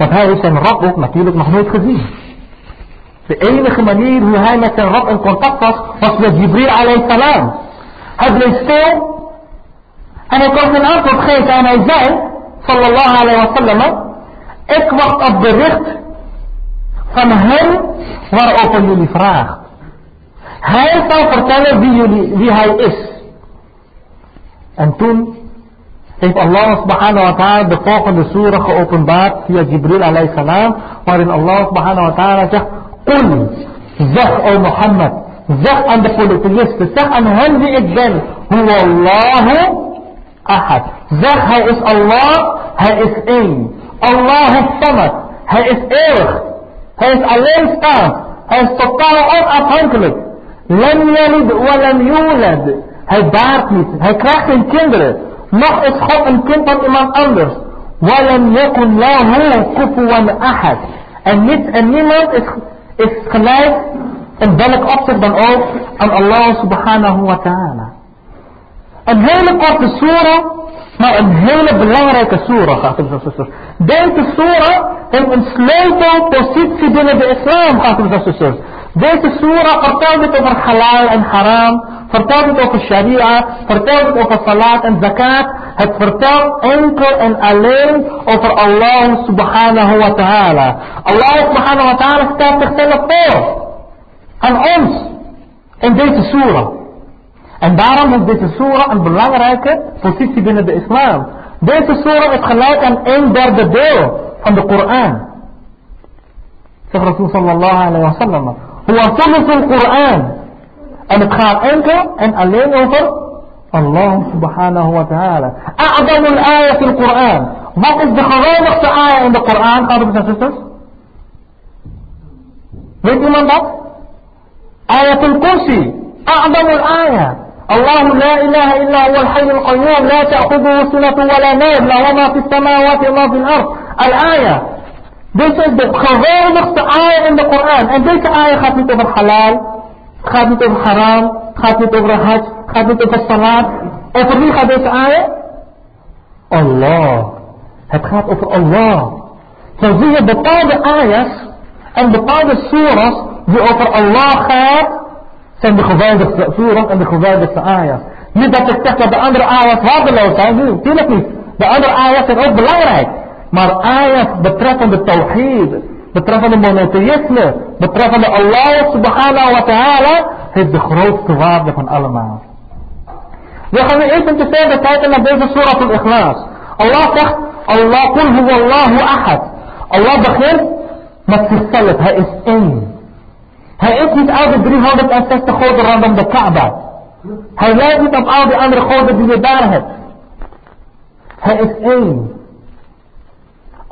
Speaker 1: Want hij heeft zijn rab ook natuurlijk nog nooit gezien. De enige manier hoe hij met zijn rab in contact was, was met Jibril alayhi salam. Hij bleef stil. En hij kon geen antwoord geven. En hij zei, sallallahu alayhi wa sallam, ik wacht op bericht van hem waarover jullie vragen. Hij zal vertellen wie, jullie, wie hij is. En toen heeft Allah subhanahu wa ta'ala de volgende surah geopenbaard via Jibril alayhi salam, waarin Allah subhanahu wa ta'ala zegt, Qul, zeg o Mohammed, zeg aan de polytheïsten, zeg aan hen wie ik ben, huwa Allahu ahad. Zeg hij is Allah, hij is één. Allah samad, hij is eeuwig. Hij is alleenstaand. Hij is totaal onafhankelijk. Lam yalid wa lam yulad. Hij baart niet. Hij krijgt geen kinderen. Nog is God een kind van iemand anders. Walam yakun lahu kufuwan ahad. En niet en niemand is, is gelijk in welk opzicht dan ook aan Allah subhanahu wa ta'ala. Een hele korte surah maar een hele belangrijke surah, geachte zusters. Deze surah heeft een sleutelpositie binnen de islam, geachte zusters. Deze surah vertelt het over halal en haram, vertelt het over sharia, vertelt het over salat en zakat. Het vertelt enkel en alleen over Allah subhanahu wa ta'ala. Allah subhanahu wa ta'ala stelt zichzelf voor aan ons in deze surah. En daarom is deze surah een belangrijke positie binnen de islam. Deze surah is gelijk aan een derde deel van de Koran. Zegt Rasul sallallahu alayhi wa sallam. هو ثلث القرآن. أن تخاف أن ألين أوفر الله سبحانه وتعالى. أعظم الآية في القرآن. ما قد خلال نقطة آية عند القرآن؟ قادم بسنة سيسترس ريدي من بك آية الكرسي. أعظم الآية. الله لا إله إلا هو الحي القيوم. لا تأخذه سنة ولا نوم. لا وما في السماوات الله في الأرض. الآية Dit is de geweldigste ayah in de Koran. En deze ayah gaat niet over halal, gaat niet over haram, gaat niet over hajj, gaat niet over salat. Over wie gaat deze ayah? Allah. Het gaat over Allah. Zo zie je bepaalde ayahs en bepaalde surahs die over Allah gaat zijn de geweldigste surah en de geweldigste ayahs. Niet dat ik zeg dat de andere ayahs waardeloos zijn, natuurlijk niet. De andere ayahs zijn ook belangrijk. Maar ayahs betreffende tawhid, betreffende monotheïsme, betreffende Allah subhanahu wa ta'ala, heeft de grootste waarde van allemaal. We gaan nu even verder kijken naar deze surah al-Ikhlas. Allah zegt, Allah kul huwa Allahu ahad. Allah begint met zichzelf, hij is één. Hij is niet al de 360 goden rondom de Kaaba. Hij lijkt niet op al die andere goden die je daar hebt. Hij is één.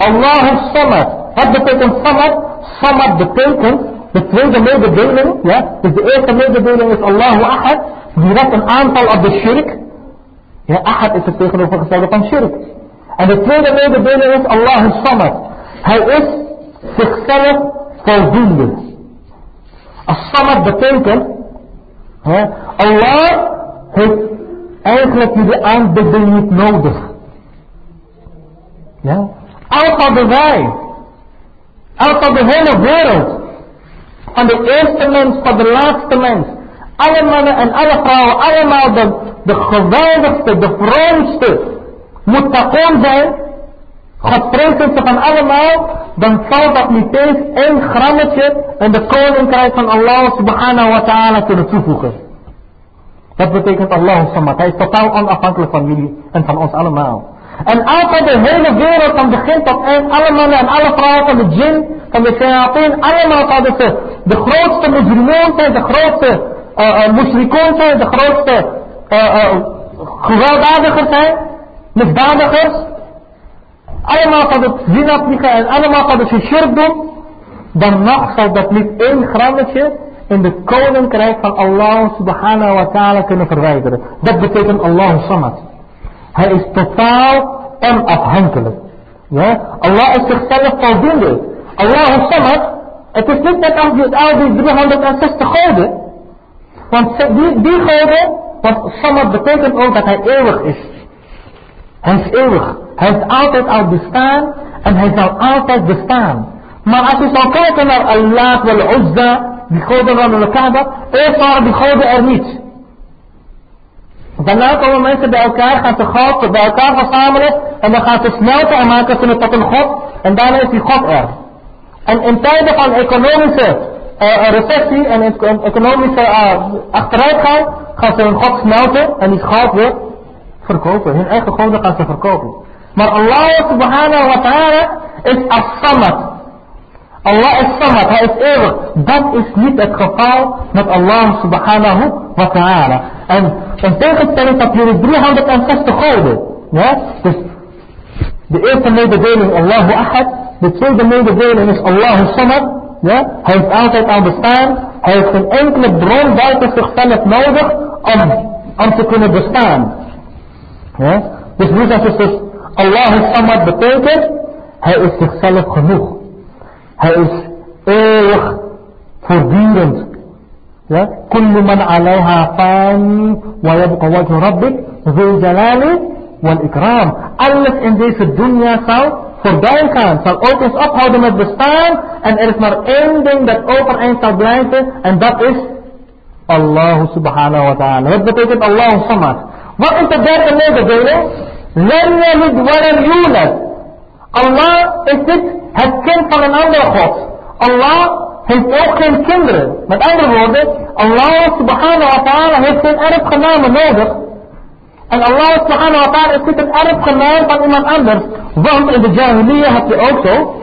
Speaker 1: Allah is Samad. Wat betekent Samad? Samad betekent de tweede mededeling. Ja? Dus de eerste mededeling is Allahu Ahad. Direct een aantal op de shirk. Ja, Ahad is het tegenovergestelde van shirk. En de tweede mededeling is Allah is Samad. Hij is zichzelf voldoende. As-samad betekent, Allah heeft eigenlijk jullie aanbidding niet nodig. Ja? Als hadden wij, als had de hele wereld, van de eerste mens tot de laatste mens, alle mannen en alle vrouwen, allemaal de, de geweldigste, de vroomste, moet zijn, Godvrezendste van allemaal, dan zal dat niet eens één grammetje in de koninkrijk van Allah subhanahu wa ta'ala kunnen toevoegen. Dat betekent Allah samad. Hij is totaal onafhankelijk van jullie en van ons allemaal. En altijd de hele wereld van begin tot eind, alle mannen en alle vrouwen van de jinn, van de shayateen, allemaal zouden ze de grootste mujrimoon zijn, de grootste uh, zijn, de grootste uh, uh, gewelddadigers zijn, misdadigers, allemaal gaat het zin vliegen en allemaal gaat het shirk doen, dan nog zal dat niet één grammetje in de koninkrijk van Allah subhanahu wa ta'ala kunnen verwijderen. Dat betekent Allah samad. Hij is totaal onafhankelijk. Ja? Allah is zichzelf voldoende. Allah samad, het is niet net als die, al die 360 goden. Want die, die goden, want samad betekent ook dat hij eeuwig is. Hij is eeuwig. Hij heeft altijd al bestaan en hij zal altijd bestaan. Maar als je zou kijken naar Allah wal Uzza, die goden van Kaaba, eerst waren die goden er niet. Daarna komen mensen bij elkaar, gaan ze God bij elkaar verzamelen en dan gaan ze smelten en maken ze het tot een God en daarna is die God er. En in tijden van economische uh, recessie en economische uh, achteruitgang gaan ze hun God smelten en die God weer verkopen. Hun eigen goden gaan ze verkopen. Maar Allah subhanahu wa ta'ala is as-samad. Allah is samad, hij is eeuwig. Dat is niet het geval met Allah subhanahu wa ta'ala. En in tegenstelling tot jullie 360 goden. Ja? Dus de eerste mededeling Allahu Ahad. De tweede mededeling is Allahu Samad. Ja? Hij heeft altijd al bestaan. Hij heeft een enkele bron buiten zichzelf nodig om, om te kunnen bestaan. Ja? Dus nu zegt dus Allahu Samad betekent, hij is zichzelf genoeg. Hij is eeuwig voortdurend. كل من عليها فان ويبقى وجه ربك ذو الجلال والإكرام. Alles in deze dunya zal voorbij gaan, zal ook eens ophouden met bestaan. En er is maar één ding dat overeind zal blijven en dat is Allah subhanahu wa ta'ala. Wat betekent Allah samad? Wat is de derde mededeling? Lam yalid walam yulad. Allah is dit het kind van een andere God. Allah heeft ook geen kinderen. Met andere woorden, Allah subhanahu wa ta'ala heeft geen erfgenamen nodig. En Allah subhanahu wa ta'ala is niet een erfgenaam van iemand anders. Want in de Jahiliyyah heb je ook zo.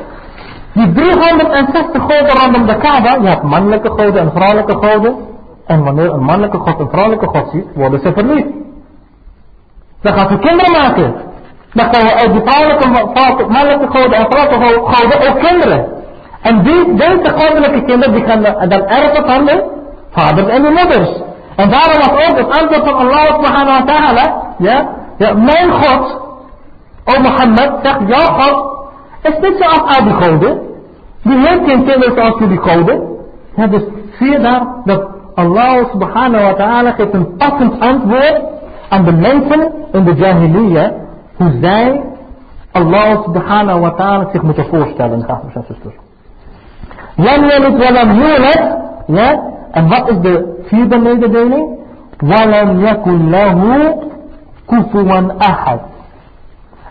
Speaker 1: Die 360 goden rondom de Kaaba. Je hebt mannelijke goden en vrouwelijke goden. En wanneer een mannelijke god een vrouwelijke god ziet, worden ze verliefd. Dan gaan ze kinderen maken. Dan krijgen uit die vrouwelijke, mannelijke goden en vrouwelijke goden ook kinderen. En die, deze goddelijke kinderen die gaan dan erven van de vaders en de moeders. En daarom was ook het antwoord van Allah subhanahu wa ta'ala, ja, ja, mijn God, o Mohammed, zegt, jouw God is niet zoals al die goden. Die heeft geen kinderen zoals jullie goden. Ja, dus zie je daar dat Allah subhanahu wa ta'ala geeft een passend antwoord aan de mensen in de jahiliyyah, hoe zij Allah subhanahu wa ta'ala zich moeten voorstellen, graag en zusters. Lam yalid walam yulad, ja, en wat is de vierde mededeling? Walam yakun lahu kufuwan ahad.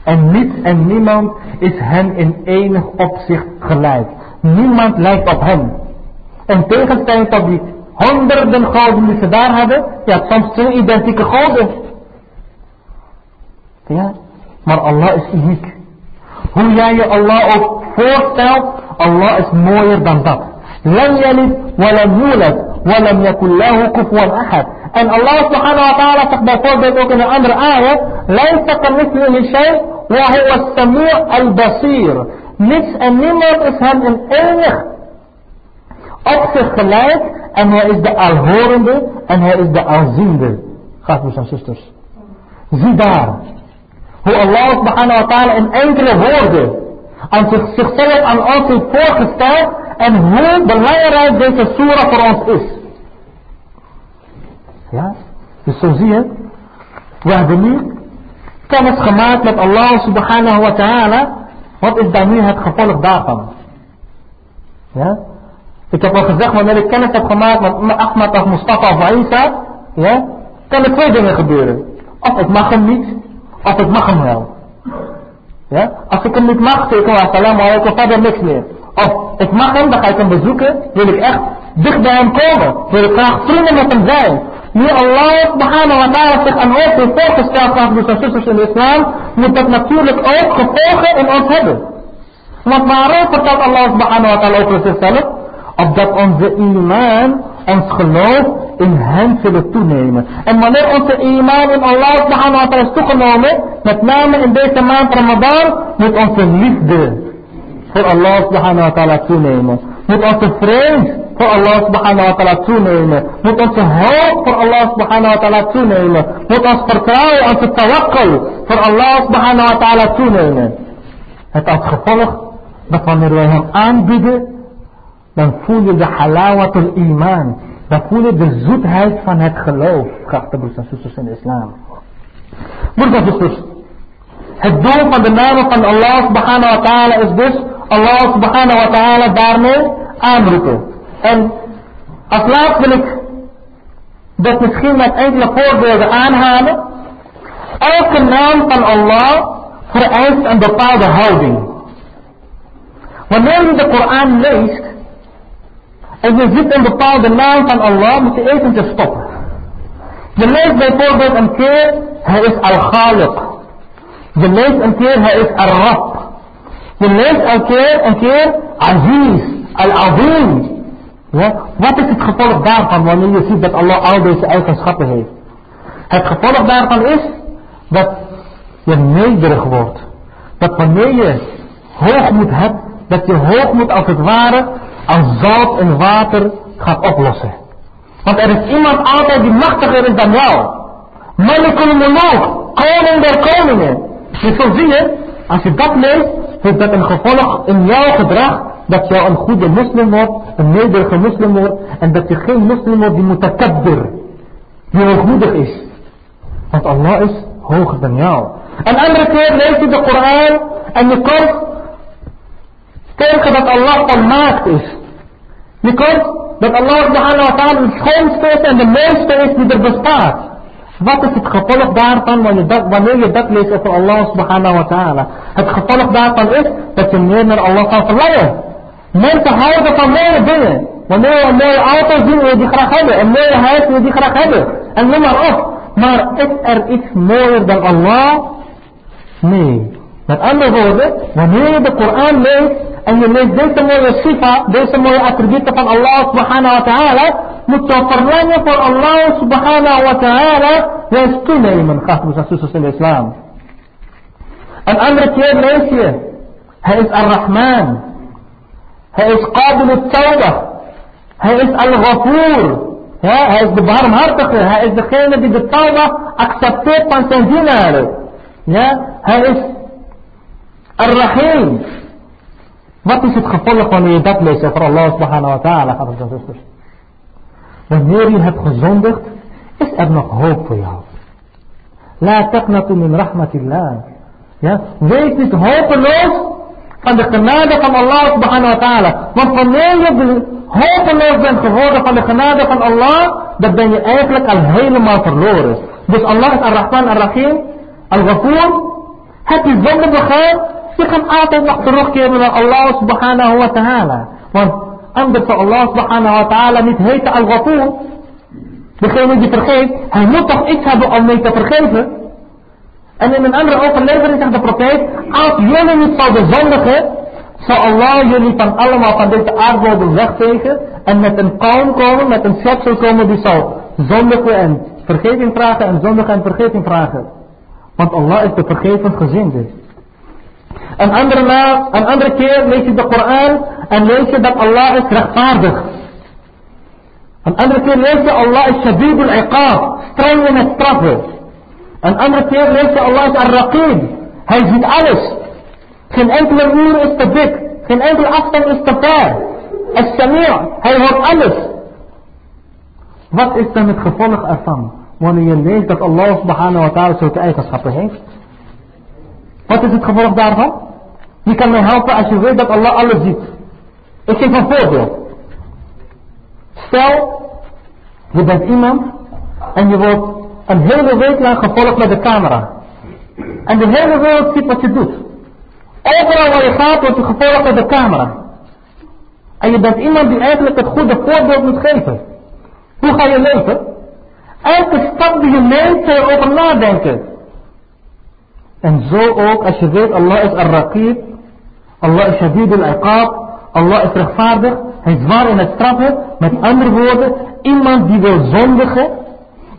Speaker 1: En niets en niemand is hem in enig opzicht gelijk. Niemand lijkt op hem. En tegenstelling tot die honderden goden die ze daar hadden, ja, soms twee identieke goden. Ja, maar Allah is uniek. Hoe jij je Allah ook voorstelt, Allah is mooier dan dat. لم يلد ولم يولد ولم يكن له كفوا أحد wa ta'ala zegt bijvoorbeeld ook in een andere ayah, ليس كمثله شيء وهو السميع البصير. Niets en niemand is hem in enig opzicht gelijk en hij is de alhorende en hij is de alziende. Gaat broers en zusters. Zie daar hoe Allah subhanahu wa ta'ala in enkele woorden aan zichzelf aan ons heeft voorgesteld en hoe belangrijk deze surah voor ons is. Ja, dus zo zie je, we hebben nu kennis gemaakt met Allah subhanahu wa ta'ala. Wat is dan nu het gevolg daarvan? Ja, ik heb al gezegd, wanneer ik kennis heb gemaakt met Ahmad of Mustafa of Isa, ja, kan er twee dingen gebeuren. Of ik mag hem niet, of ik mag hem wel. Ja? Als ik hem niet mag, zeg ik hem alaikum, verder niks meer. Of ik mag hem, dan ga ik hem bezoeken, wil ik echt dicht bij hem komen. Wil ik graag vrienden met hem zijn. Nu Allah subhanahu wa ta'ala zich aan ons heeft voorgesteld van de zusters in de islam, moet dat natuurlijk ook gevolgen in ons hebben. Want waarom vertelt Allah subhanahu wa ta'ala over zichzelf? Opdat onze iman, ons geloof in hem zullen toenemen. En wanneer onze iman in Allah subhanahu wa ta'ala is toegenomen, met name in deze maand Ramadan, moet onze liefde voor Allah subhanahu wa ta'ala toenemen. Moet onze vrees voor Allah subhanahu wa ta'ala toenemen. Moet onze hoop voor Allah subhanahu wa ta'ala toenemen. Moet ons vertrouwen, onze tawakkul voor Allah subhanahu wa ta'ala toenemen. Het als gevolg dat wanneer wij hem aanbieden, dan voel je de halawatul iman. Dan voel je de zoetheid van het geloof, geachte broers en zusters in de islam. Broers en zusters, het doel van de namen van Allah subhanahu wa ta'ala is dus Allah subhanahu wa ta'ala daarmee aanroepen. En als laatst wil ik dat misschien met enkele voorbeelden aanhalen. Elke naam van Allah vereist een bepaalde houding. Wanneer je de Koran leest en je ziet een bepaalde naam van Allah, moet je even stoppen. Je leest bijvoorbeeld een keer, hij is al-Khaliq. Je leest een keer, hij is al-Rab. Je leest een keer, een keer, Aziz, al-Azim. Wat is het gevolg daarvan wanneer je ziet dat Allah al deze eigenschappen heeft? Het gevolg daarvan is dat je nederig wordt. Dat wanneer je hoogmoed hebt, dat je hoogmoed als het ware als zout en water gaat oplossen. Want er is iemand altijd die machtiger is dan jou. Malikul Muluk, koning der koningen. Dus zo zie je, als je dat leest, heeft dat een gevolg in jouw gedrag dat jou een goede moslim wordt, een nederige moslim wordt, en dat je geen moslim wordt die mutakabbir, die hoogmoedig is. Want Allah is hoger dan jou. Een andere keer lees je de Koran en je komt tegen dat Allah volmaakt is. Je komt dat Allah subhanahu wa ta'ala de schoonste is en de mooiste is die er bestaat. Wat is het gevolg daarvan wanneer, dat, wanneer je dat leest over Allah subhanahu wa ta'ala? Het gevolg daarvan is dat je meer naar Allah kan verlangen. Mensen houden van mooie dingen. Wanneer je een mooie auto ziet, wil je die graag hebben. Een mooie huis wil je die graag hebben. En noem maar op. Maar is er iets mooier dan Allah? Nee. Met andere woorden, wanneer je de Koran leest en je leest deze mooie sifa, deze mooie attributen van Allah subhanahu wa ta'ala, moet je verlangen voor Allah subhanahu wa ta'ala juist toenemen, gasten en zusters in de islam. Een andere keer lees je, hij is Ar-Rahman, hij is Qabil al-Tawbah, hij is Al-Ghafoor, ja, hij Wat is het gevolg wanneer je dat leest over Allah subhanahu wa ta'ala, en zusters? Wanneer je hebt gezondigd, is er nog hoop voor jou. La taqnatu min rahmatillah. Ja? Wees niet hopeloos van de genade van Allah subhanahu wa ta'ala. Want wanneer je hopeloos bent geworden van de genade van Allah, dan ben je eigenlijk al helemaal verloren. Dus Allah is al-Rahman al-Rahim, al-Ghafoor. Heb je zonde begaan, je kan altijd nog terugkeren naar Allah subhanahu wa ta'ala. Want anders zal Allah subhanahu wa ta'ala niet heten al-Ghafoor. Degene die vergeeft, hij moet toch iets hebben om mee te vergeven. En in een andere overlevering zegt de profeet, als jullie niet zouden zondigen, zal Allah jullie van allemaal van deze aardbodem wegvegen en met een kalm komen, met een schepsel komen die zal zondigen en vergeving vragen en zondigen en vergeving vragen. Want Allah is de vergevensgezinde. Een andere, een andere keer lees je de Koran en lees je dat Allah is rechtvaardig. Een andere keer lees je Allah is shadid al-iqab, streng in het. Een andere keer lees je Allah is al-raqib, hij ziet alles. Geen enkele uur is te dik, geen enkele afstand is te ver. As-sami' hij hoort alles. Wat is dan het gevolg ervan? Wanneer je leest dat Allah subhanahu wa ta'ala zulke eigenschappen heeft. Wat is het gevolg daarvan? Je kan mij helpen als je weet dat Allah alles ziet. Ik geef een voorbeeld. Stel, je bent iemand en je wordt een hele week lang gevolgd met de camera. En de hele wereld ziet wat je doet. Overal waar je gaat wordt je gevolgd met de camera. En je bent iemand die eigenlijk het goede voorbeeld moet geven. Hoe ga je leven? Elke stap die je neemt, zal je over nadenken. En zo ook als je weet, Allah is al-Raqib, Allah is Shadid al-Iqab, Allah is rechtvaardig, hij is zwaar in het straffen. Met andere woorden, iemand die wil zondigen,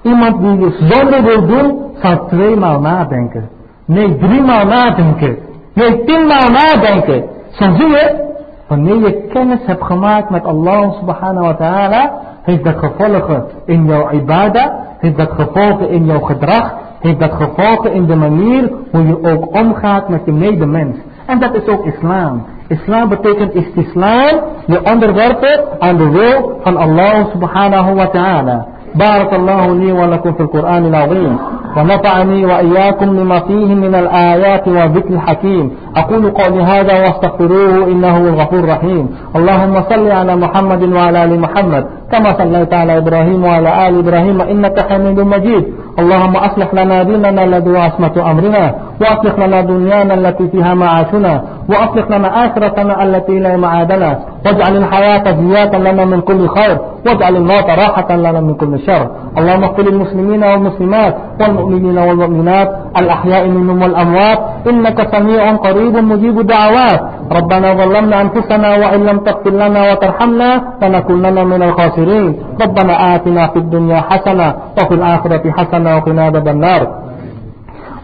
Speaker 1: iemand die zonde wil doen, zal tweemaal nadenken. Nee, driemaal nadenken. Nee, tienmaal nadenken. Zo zie je, wanneer je kennis hebt gemaakt met Allah subhanahu wa ta'ala, heeft dat gevolgen in jouw ibadah, heeft dat gevolgen in jouw gedrag, heeft dat gevolgen in de manier hoe je ook omgaat met je medemens. En dat is ook islam. Islam betekent istislam, je onderwerpen aan de wil van Allah subhanahu wa ta'ala. بارك الله لي ولكم في القرآن العظيم ونفعني وإياكم لما فيه من الآيات والذكر الحكيم أقول قولي هذا واستغفروه إنه الغفور الرحيم. اللهم صل على محمد وعلى آل محمد كما صليت على إبراهيم وعلى آل إبراهيم إنك حميد مجيد. اللهم أصلح لنا ديننا الذي عصمة أمرنا وأصلح لنا دنيانا التي فيها معاشنا. وأصلح لنا آخرتنا التي لا معادنا واجعل الحياة زيادة لنا من كل خير واجعل الموت راحة لنا من كل شر. اللهم اغفر للمسلمين والمسلمات والمؤمنين والمؤمنات الأحياء منهم والأموات. إنك سميع قريب مجيب الدعوات. ربنا ظلمنا أنفسنا وإن لم تغفر لنا وترحمنا لنكونن من الخاسرين. ربنا آتنا في الدنيا حسنة وفي الآخرة حسنة وقنا عذاب النار.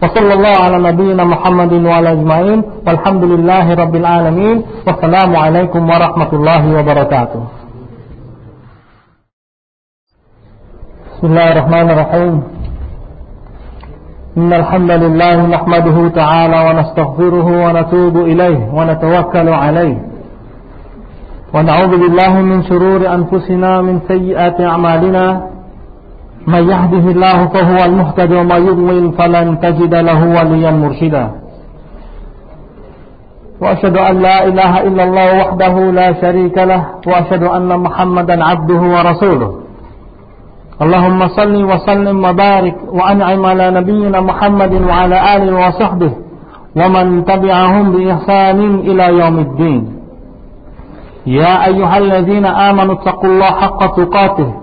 Speaker 1: وصلى الله على نبينا محمد وعلى أجمعين والحمد لله رب العالمين والسلام عليكم ورحمة الله وبركاته. بسم الله الرحمن الرحيم. إن الحمد لله نحمده تعالى ونستغفره ونتوب إليه ونتوكل عليه. ونعوذ بالله من شرور أنفسنا من سيئات أعمالنا. من يهده الله فهو المهتد وما يضلل فلن تجد له وليا مرشدا. وأشهد أن لا إله إلا الله وحده لا شريك له وأشهد أن محمدا عبده ورسوله. اللهم صل وسلم وبارك وأنعم على نبينا محمد وعلى آله وصحبه ومن تبعهم بإحسان إلى يوم الدين. يا أيها الذين آمنوا اتقوا الله حق تقاته.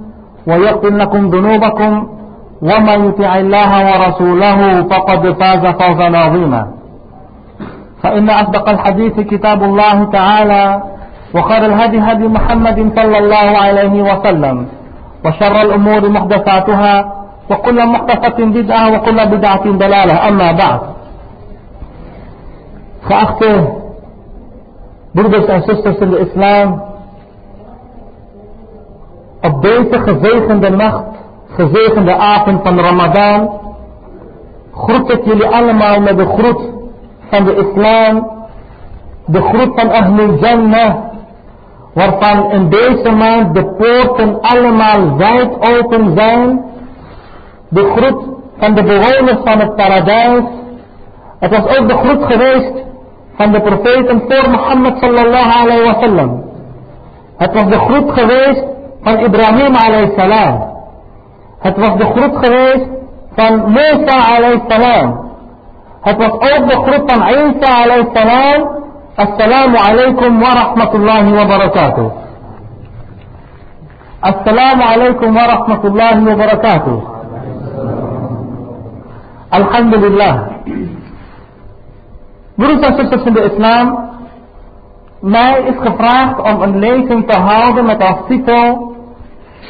Speaker 1: ويغفر لكم ذنوبكم ومن يطع الله ورسوله فقد فاز فوزا عظيما. فإن أصدق الحديث كتاب الله تعالى وخير الهدي هدي محمد صلى الله عليه وسلم وشر الأمور محدثاتها وكل محدثة بدعة وكل بدعة دلالة أما بعد zusters in de islam, op deze gezegende nacht, gezegende avond van Ramadan, groet ik jullie allemaal met de groet van de islam, de groet van Ahlul Jannah, waarvan in deze maand de poorten allemaal wijd open zijn, de groet van de bewoners van het paradijs. Het was ook de groet geweest van de profeten voor Mohammed sallallahu alayhi wa sallam. Het was de groet geweest van Ibrahim salam. Het was de groet geweest van Musa salam. Het was ook de groet van Isa salam. Assalamu alaikum wa rahmatullahi wa barakatuh. Assalamu alaikum wa rahmatullahi wa barakatuh. Alhamdulillah. Broeders en zusters in de islam, mij is gevraagd om een lezing te houden met als titel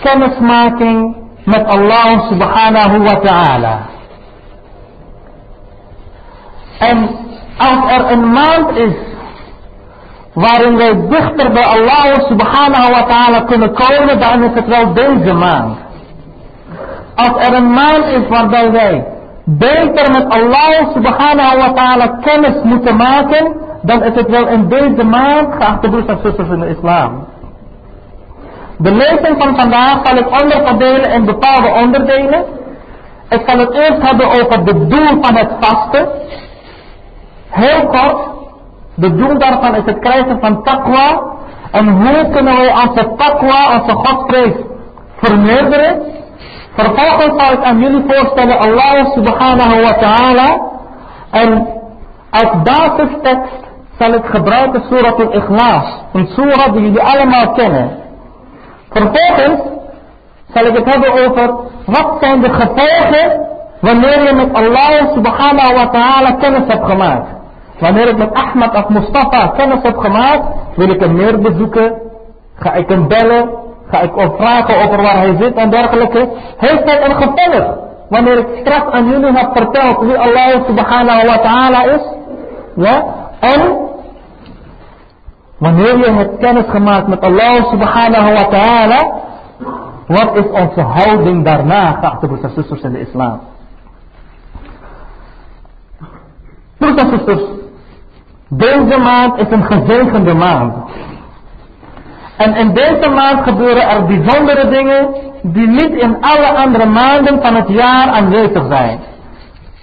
Speaker 1: Kennismaking met Allah subhanahu wa ta'ala. En als er een maand is waarin wij dichter bij Allah subhanahu wa ta'ala kunnen komen, dan is het wel deze maand. Als er een maand is waarbij wij beter met Allah subhanahu wa ta'ala kennis moeten maken, dan is het wel in deze maand, geachte broers en zusters in de islam. De lezing van vandaag zal ik onderverdelen in bepaalde onderdelen. Ik zal het eerst hebben over het doel van het vasten. Heel kort, de doel daarvan is het krijgen van taqwa. En hoe kunnen wij onze taqwa, onze godsvrees, vermeerderen. Vervolgens zal ik aan jullie voorstellen Allah subhanahu wa ta'ala. En als basistekst zal ik gebruiken Surat al-Ikhlas. Een surah die jullie allemaal kennen. Vervolgens zal ik het hebben over wat zijn de gevolgen wanneer je met Allah subhanahu wa ta'ala kennis hebt gemaakt. Wanneer ik met Ahmad of Mustafa kennis heb gemaakt, wil ik hem meer bezoeken, ga ik hem bellen, ga ik hem vragen over waar hij zit en dergelijke. Heeft hij een gevolg wanneer ik straks aan jullie heb verteld wie Allah subhanahu wa ta'ala is. Ja, en wanneer je hebt kennis gemaakt met Allah subhanahu wa ta'ala, wat is onze houding daarna, geachte broers en zusters in de islam? Broers en zusters, deze maand is een gezegende maand. En in deze maand gebeuren er bijzondere dingen die niet in alle andere maanden van het jaar aanwezig zijn.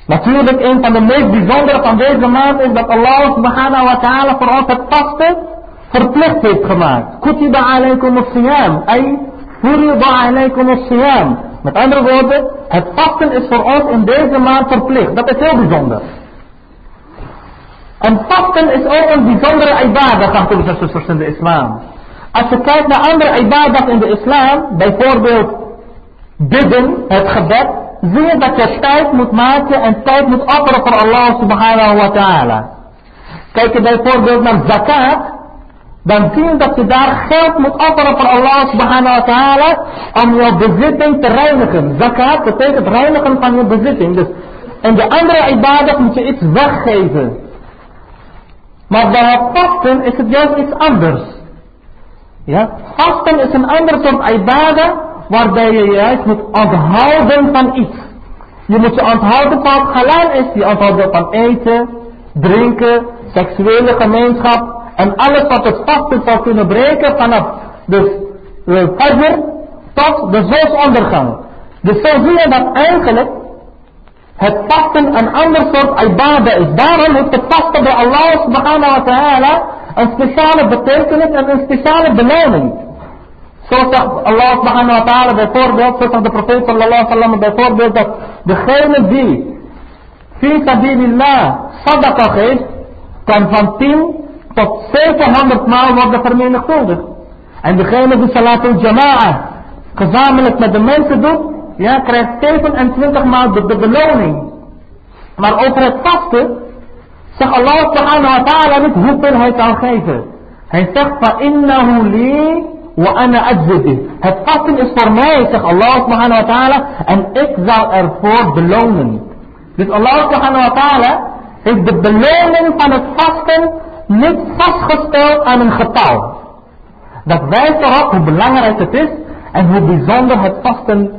Speaker 1: Natuurlijk een van de meest bijzondere van deze maand is dat Allah subhanahu wa ta'ala voor ons het vasten verplicht heeft gemaakt. Kutiba alaykum as-siyam, ay furida alaykum as-siyam. Met andere woorden, het vasten is voor ons in deze maand verplicht. Dat is heel bijzonder. En vasten is ook een bijzondere ibadah, gaat de zusters in de islam. Als je kijkt naar andere ibadah in de islam, bijvoorbeeld bidden, het gebed, zie je dat je tijd moet maken en tijd moet offeren voor Allah subhanahu wa ta'ala. Kijk je bijvoorbeeld naar zakat, dan zie je dat je daar geld moet offeren voor Allah subhanahu wa ta'ala om je bezitting te reinigen. Zakat betekent reinigen van je bezitting. Dus in de andere ibadah moet je iets weggeven. Maar bij het vasten is het juist iets anders. Ja? Vasten is een ander soort ibadah waarbij je juist moet onthouden van iets. Je moet je onthouden van het halal is. Je onthouden van eten, drinken, seksuele gemeenschap. En alles wat het vasten zou kunnen breken vanaf de, de fajr tot de zonsondergang. Dus zo zie je dat eigenlijk het vasten een ander soort ibadah is. Daarom heeft het vasten bij Allah subhanahu wa ta'ala een speciale betekenis en een speciale beloning. Zo Allah subhanahu wa ta'ala bijvoorbeeld, zo zegt de profeet sallallahu alaihi wasallam bijvoorbeeld dat degene die fi sabilillah sadaqa geeft, kan van 10 tot 700 maal worden vermenigvuldigd. En degene die salatul jama'ah gezamenlijk met de mensen doet, ja, krijgt 27 maal de, beloning. Maar over het vasten zegt Allah subhanahu wa niet hoeveel hij zal geven. Hij zegt van innahu li wa ana ajzidi. Het vasten is voor mij, zegt Allah subhanahu wa ta'ala, en ik zal ervoor belonen. Dus Allah subhanahu wa ta'ala heeft de beloning van het vasten niet vastgesteld aan een getal. Dat wijst erop hoe belangrijk het is en hoe bijzonder het vasten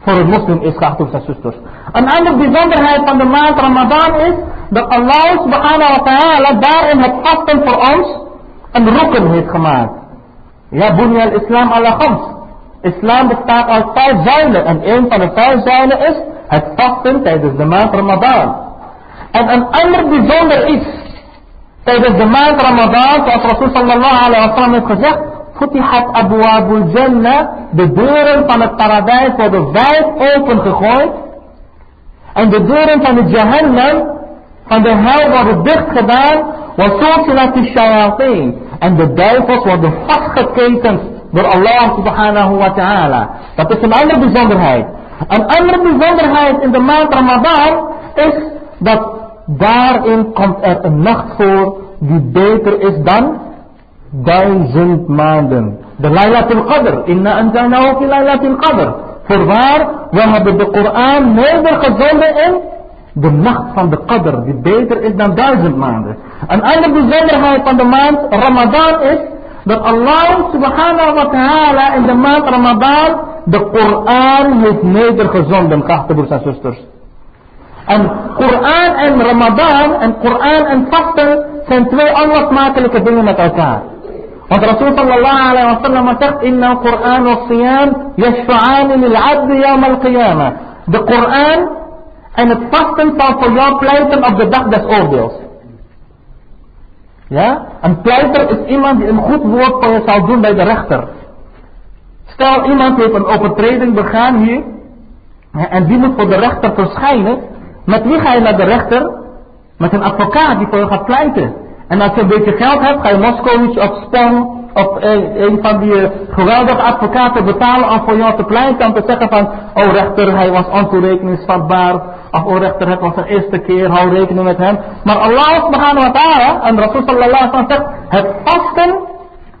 Speaker 1: voor een moslim is, geachte en zusters. Een andere bijzonderheid van de maand Ramadan is dat Allah subhanahu wa ta'ala daarin het vasten voor ons een roken heeft gemaakt. Ja, bunya al-islam ala khams. Islam bestaat uit vijf zuilen en een van de vijf zuilen is het vasten tijdens de maand Ramadan. En een ander bijzonder iets tijdens de maand Ramadan, zoals Rasul sallallahu alayhi wa sallam heeft gezegd, Futihat abwabul jannah, de deuren van het paradijs worden wijd open gegooid. En de deuren van de jahannam, van de hel worden dicht gedaan. Wasulsilat shayateen. En de duivels worden vastgeketend door Allah subhanahu wa ta'ala. Dat is een andere bijzonderheid. Een andere bijzonderheid in de maand Ramadan is dat daarin komt er een nacht voor die beter is dan duizend maanden. De Laylatul Qadr. Inna anzalnahu fi Laylatul Qadr. Voorwaar, we hebben de Koran nedergezonden in de nacht van de Qadr. Die beter is dan duizend maanden. Een andere bijzonderheid van de maand Ramadan is dat Allah subhanahu wa ta'ala in de maand Ramadan de Koran heeft nedergezonden, geachte broers en zusters. En Koran en Ramadan en Koran en vasten zijn twee onlosmakelijke dingen met elkaar. Want Rasul sallallahu alaihi wasallam zegt, inna al-Quran wa siyam yashfa'ani lil abdi yawm al-qiyamah. De Koran en het vasten zal voor jou pleiten op de dag des oordeels. Ja? Een pleiter is iemand die een goed woord voor je zal doen bij de rechter. Stel iemand heeft een overtreding begaan hier. En die moet voor de rechter verschijnen. Met wie ga je naar de rechter? Met een advocaat die voor je gaat pleiten. En als je een beetje geld hebt, ga je Moskowitz of Spong of een, een van die eh, geweldige advocaten betalen om voor jou te pleiten. Om te zeggen van, oh rechter, hij was ontoerekeningsvatbaar. Of oh rechter, het was de eerste keer, hou rekening met hem. Maar Allah subhanahu wa ta'ala, en Rasul sallallahu alaihi zegt, het vasten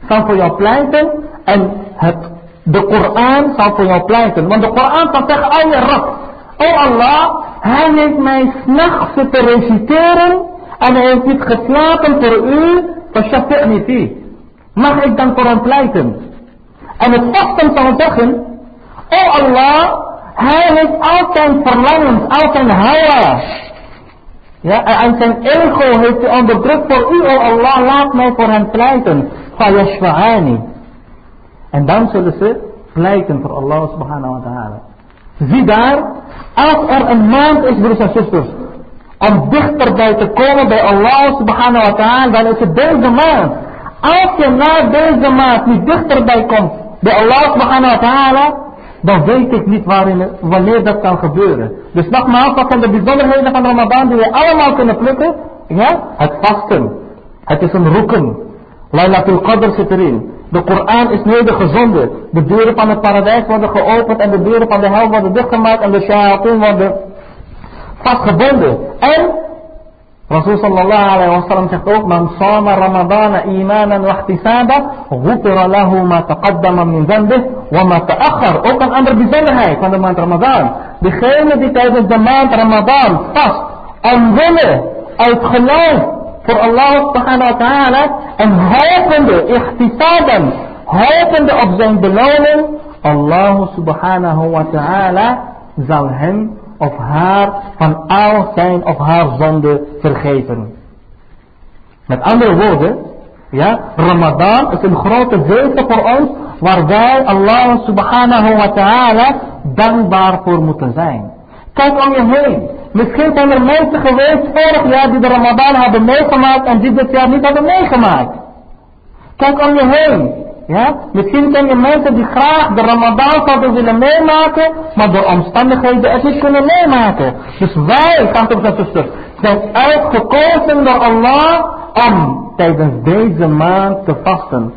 Speaker 1: zal voor jou pleiten. En het, de Koran zal voor jou pleiten. Want de Koran zal zeggen, oh je rab, O Allah, hij heeft mij s'nachts te reciteren en hij heeft niet geslapen voor u, fashafi'ni Mag ik dan voor hem pleiten? En het vasten zal zeggen, O Allah, hij heeft al zijn verlangens, al zijn hawa. Ja, en zijn ego heeft hij onderdrukt voor u, O Allah, laat mij voor hem pleiten. Fayashfa'ani. En dan zullen ze pleiten voor Allah subhanahu wa ta'ala. Zie daar, als er een maand is, broers en zusters, om dichterbij te komen bij Allah subhanahu wa ta'ala, dan is het deze maand. Als je na deze maand niet dichterbij komt bij Allah subhanahu wa ta'ala, dan weet ik niet wanneer dat kan gebeuren. Dus nogmaals, wat zijn de bijzonderheden van Ramadan die we allemaal kunnen plukken? Ja, het vasten. Het is een roeken. Laylatul Qadr zit erin. De Koran is nedergezonden. De deuren van het paradijs worden geopend en de deuren van de hel worden dichtgemaakt en de shayatin worden vastgebonden. En Rasul sallallahu alaihi wasallam zegt ook, man sama ramadana imanan wa ihtisaba, lahu ma taqaddama min wa ma ta'akhkhar. Ook een andere bijzonderheid van de maand Ramadan. Degene die tijdens de maand Ramadan vast, omwille, uit geloof, voor Allah subhanahu wa ta'ala en hopende, ihtisaban, hopende op zijn beloning, Allah subhanahu wa ta'ala zal hem of haar van al zijn of haar zonde vergeven. Met andere woorden, ja, Ramadan is een grote zegen voor ons waar wij Allah subhanahu wa ta'ala dankbaar voor moeten zijn. Kijk om je heen. Misschien zijn er mensen geweest vorig jaar die de Ramadan hebben meegemaakt en die dit jaar niet hebben meegemaakt. Kijk om je heen. Ja? Misschien zijn er mensen die graag de Ramadan zouden willen meemaken, maar door omstandigheden het niet kunnen meemaken. Dus wij, tante en zusters, zijn uitgekozen door Allah om tijdens deze maand te vasten.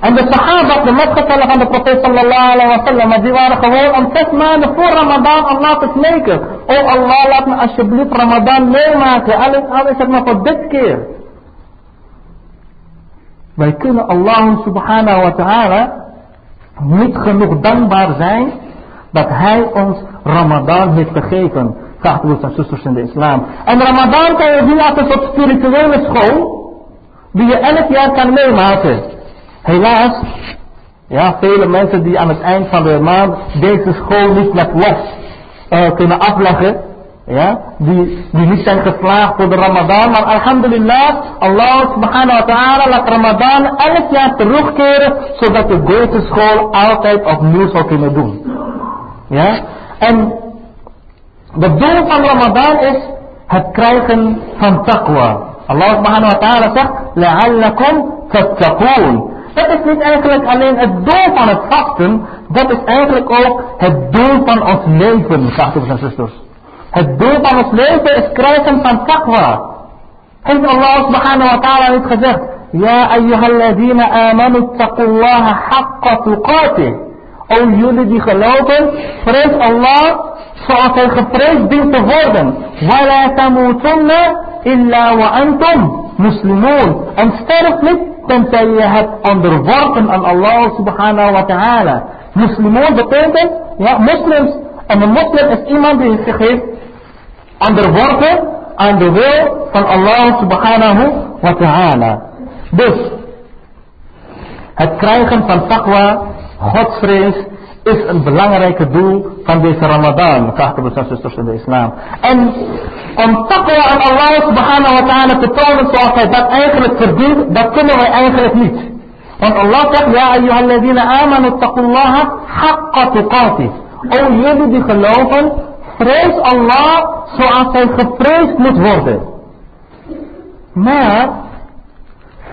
Speaker 1: En de sahaba, de metgevallen van de profeet sallallahu alaihi die waren gewoon om zes maanden voor Ramadan Allah te smeken. Oh Allah, laat me alsjeblieft Ramadan meemaken. Alles, alles het maar voor dit keer. Wij kunnen Allah subhanahu wa ta'ala niet genoeg dankbaar zijn dat hij ons Ramadan heeft gegeven. Vraagt broers en zusters in de islam. En Ramadan kan je zien als een soort spirituele school die je elk jaar kan meemaken. Helaas, ja, vele mensen die aan het eind van de maand deze school niet met los uh, kunnen afleggen. Ja, die, die niet zijn geslaagd voor de Ramadan. Maar alhamdulillah, Allah subhanahu wa ta'ala laat Ramadan elk jaar terugkeren. Zodat de deze school altijd opnieuw zou kunnen doen. Ja, en het doel van Ramadan is het krijgen van taqwa. Allah subhanahu wa ta'ala zegt, la'allakum tattaqoon. Dat is niet eigenlijk alleen het doel van het vasten, dat is eigenlijk ook het doel van ons leven, geachte en zusters. Het doel van ons leven is krijgen van taqwa. Heeft Allah subhanahu wa ta'ala niet gezegd, Ja ayyuhalladina amanu taqullaha haqqa. O jullie die geloven, vrees Allah zoals hij gevreesd dient te worden. Wala tamutunna illa wa antum muslimun. En sterf niet tenzij je hebt onderworpen aan Allah subhanahu wa ta'ala. Muslimon betekent, ja, moslims. En een moslim is iemand die zich heeft onderworpen aan de wil van Allah subhanahu wa ta'ala. Dus, het krijgen van taqwa, godsvrees, is een belangrijke doel van deze Ramadan, geachte broers en zusters in de islam. En om taqwa aan Allah subhanahu wa ta'ala te tonen zoals hij dat eigenlijk verdient, dat kunnen wij eigenlijk niet. Want Allah zegt, ja ayyuhalladina amanu taqullaha haqqa tuqatih. O jullie die geloven, vrees Allah zoals hij gevreesd moet worden. Maar,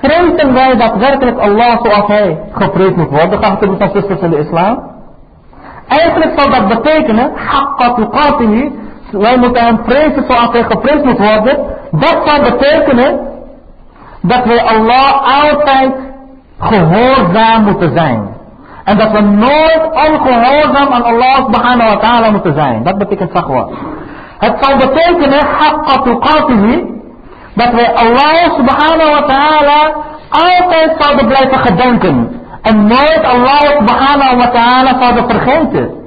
Speaker 1: vrezen wij daadwerkelijk Allah zoals hij gevreesd moet worden, geachte broers en zusters in de islam? Eigenlijk zou dat betekenen, haqqa tuqatihi, wij moeten hem vrezen zoals hij moet worden. Dat zou betekenen dat wij Allah altijd gehoorzaam moeten zijn. En dat we nooit ongehoorzaam aan Allah subhanahu wa ta'ala moeten zijn. Dat betekent taqwa. Het zou betekenen, haqqa tuqatihi, dat wij Allah subhanahu wa ta'ala altijd zouden blijven gedenken. En nooit Allah subhanahu wa ta'ala zouden vergeten.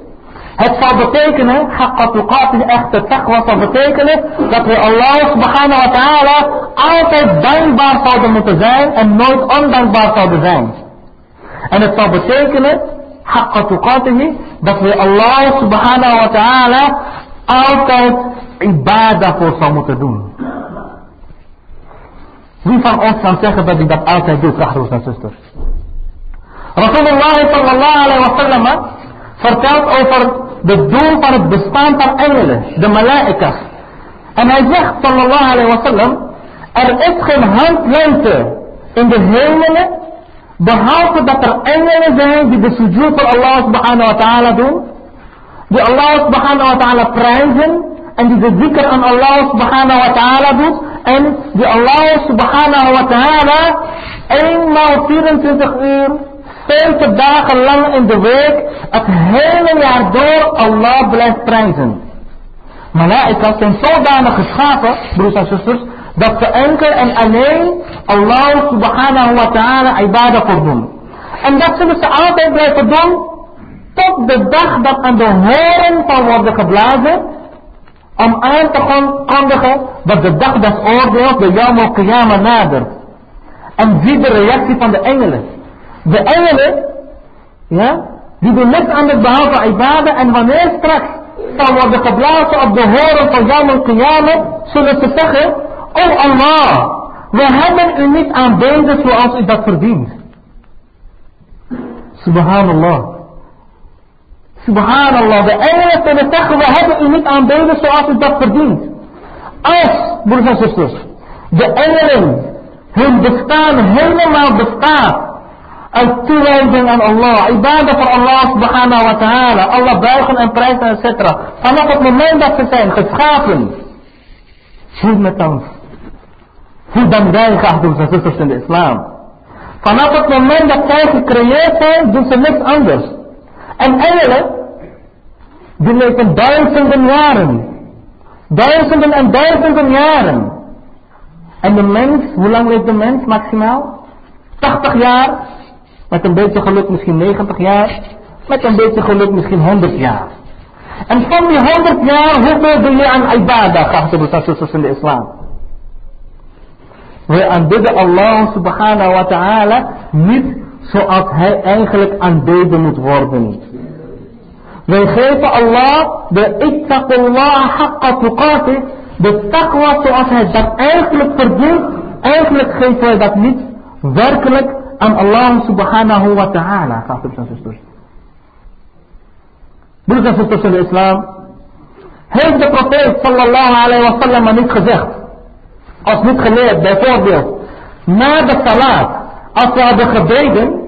Speaker 1: Het zal betekenen, haqqatuqati echte taqwa zal betekenen, dat we Allah subhanahu wa ta'ala altijd dankbaar zouden moeten zijn en nooit ondankbaar zouden zijn. En het zal betekenen, haqqatuqatihi, dat we Allah subhanahu wa ta'ala altijd ibadah voor zou moeten doen. Wie van ons kan zeggen dat hij dat altijd doet, broers en zusters? رسول الله صلى الله عليه وسلم فرتاد أو فر بدون فر بستان فر انجل ده ملائكة أنا زيخ صلى الله عليه وسلم ار هانت لنت ان ده هيمن بحاوك بطر انجل زين دي بسجود الله سبحانه وتعالى دو دي الله سبحانه وتعالى برايزن ان دي ذكر ان الله سبحانه وتعالى دو ان دي الله سبحانه وتعالى اين ما وفيرن تنتخير 70 dagen lang in de week, het hele jaar door Allah blijft prijzen. Malaika zijn zodanig geschapen, broers en zusters, dat ze enkel en alleen Allah subhanahu wa ta'ala ibadah voor doen. En dat zullen ze altijd blijven doen, tot de dag dat aan de horen zal worden geblazen, om aan te kondigen dat de dag des oordeels, de Yom al nadert. En zie de reactie van de engelen. De engelen, ja, die doen niks anders behalve ibadah. En wanneer straks zal worden geblazen op de horen van Yom al zullen ze zeggen, Oh Allah, we hebben u niet aanbeden zoals u dat verdient. Subhanallah. Subhanallah, de engelen zullen zeggen, we hebben u niet aanbeden zoals u dat verdient. Als, broers en zusters, de engelen hun bestaan helemaal bestaat uit toewijding aan Allah, ibadah voor Allah subhanahu wa ta'ala, Allah buigen en prijzen etc. Vanaf het moment dat ze zijn geschapen, hoe met ons? Hoe dan wij, geachte en zusters in de islam? Vanaf het moment dat zij gecreëerd zijn, doen ze niks anders. En engelen, die leven duizenden jaren. Duizenden en duizenden jaren. En de mens, hoe lang leeft de mens maximaal? 80 jaar. Met een beetje geluk misschien 90 jaar. Met een beetje geluk misschien 100 jaar. En van die 100 jaar, hoeveel doe je aan ibadah, geachte broers in de islam? We aanbidden Allah subhanahu wa ta'ala niet zoals hij eigenlijk aanbeden moet worden. Wij geven Allah de ittaqullah haqqa tuqati, de taqwa zoals hij dat eigenlijk verdient. Eigenlijk geven wij dat niet werkelijk aan Allah subhanahu wa ta'ala, broeders en zusters. Broeders en zusters in de islam, heeft de profeet sallallahu alayhi wa sallam niet gezegd, als niet geleerd, bijvoorbeeld, na de salat, als we hadden gebeden,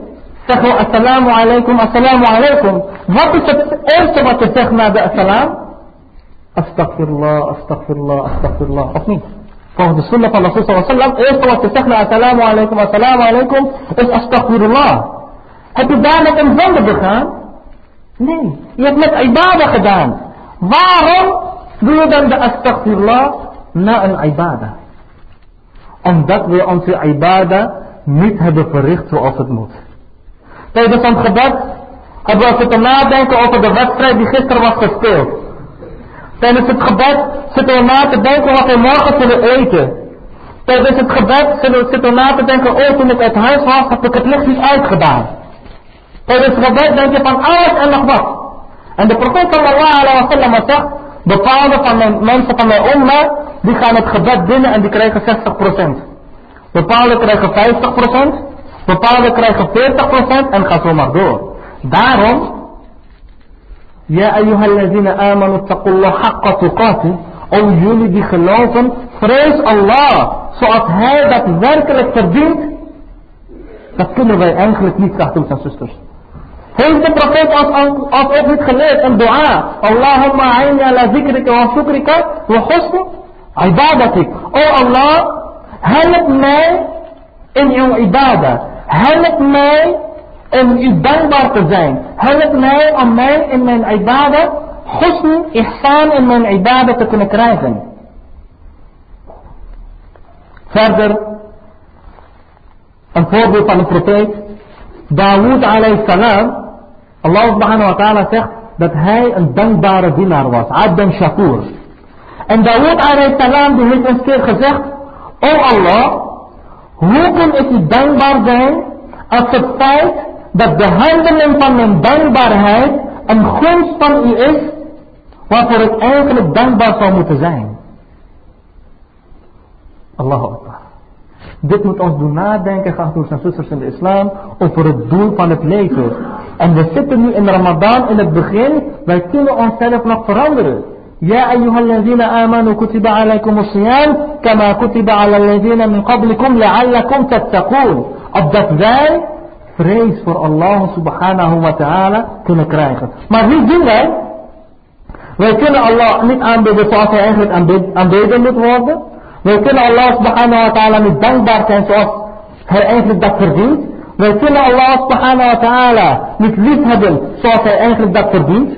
Speaker 1: zeggen we assalamu alaikum, assalamu alaikum. Wat is het eerste wat je zegt na de assalam? Astaghfirullah, astaghfirullah, astaghfirullah. Of niet? فهو فهد السنة صلى الله عليه وسلم. إيه صلى الله عليه السلام عليكم السلام عليكم. إيه أستغفر الله؟ هل تبعنا كم ذنب بخان؟ ليه يبنك عبادة خدان. ظارم ذو ذنب أستغفر الله ناء العبادة ام ذات بي ام في عبادة ميت هب فريخت و افت موت طيب اسم خدات ابو افتنا دانك افت بغسرة بخسر وخستيه Tijdens het gebed zitten we na te denken wat we morgen zullen eten. Tijdens het gebed zitten we na te denken, oh toen ik uit huis was, heb ik het licht niet uitgedaan. Tijdens het gebed denk je van alles en nog wat. En de profeet sallallahu alaihi wa sallam zegt, bepaalde van de mensen van mijn umma, die gaan het gebed binnen en die krijgen 60%. Bepaalde krijgen 50%. Bepaalde krijgen 40% en ga zo maar door. Daarom, Ja ayyuhallazina amanu taqullah haqqa tuqati. O jullie die geloven, vrees Allah. Zoals hij dat werkelijk verdient. Dat kunnen wij eigenlijk niet, zachtens en zusters. Heeft de profeet ons, ons ook niet geleerd een dua. Allahumma aini ala zikrika wa shukrika wa husni ibadatik. O Allah, help mij in uw ibadah. Help mij om u dankbaar te zijn. Help mij om mij in mijn ibadah, husn, ihsan in mijn ibadah te kunnen krijgen. Verder, een voorbeeld van de profeet, Dawood alayhi salam, Allah subhanahu wa ta'ala zegt, dat hij een dankbare dienaar was. Abdan Shakur. En Dawood salam die heeft een keer gezegd, O Allah, hoe kan ik u dankbaar zijn als het feit dat de handeling van mijn dankbaarheid een gunst van u is, waarvoor ik eigenlijk dankbaar zou moeten zijn. Allahu Akbar. Dit moet ons doen nadenken, geachte en zusters in de islam, over het doel van het leven. En we zitten nu in Ramadan in het begin, wij kunnen onszelf nog veranderen. يا أيها الذين آمنوا كتب عليكم الصيام كما كتب على الذين من قبلكم لعلكم تتقون opdat wij vrees voor Allah subhanahu wa ta'ala kunnen krijgen. Maar wie doen wij? Wij kunnen Allah niet aanbidden zoals hij eigenlijk aanbeden moet worden. Wij kunnen Allah subhanahu wa ta'ala niet dankbaar zijn zoals hij eigenlijk dat verdient. Wij kunnen Allah subhanahu wa ta'ala niet lief hebben zoals hij eigenlijk dat verdient.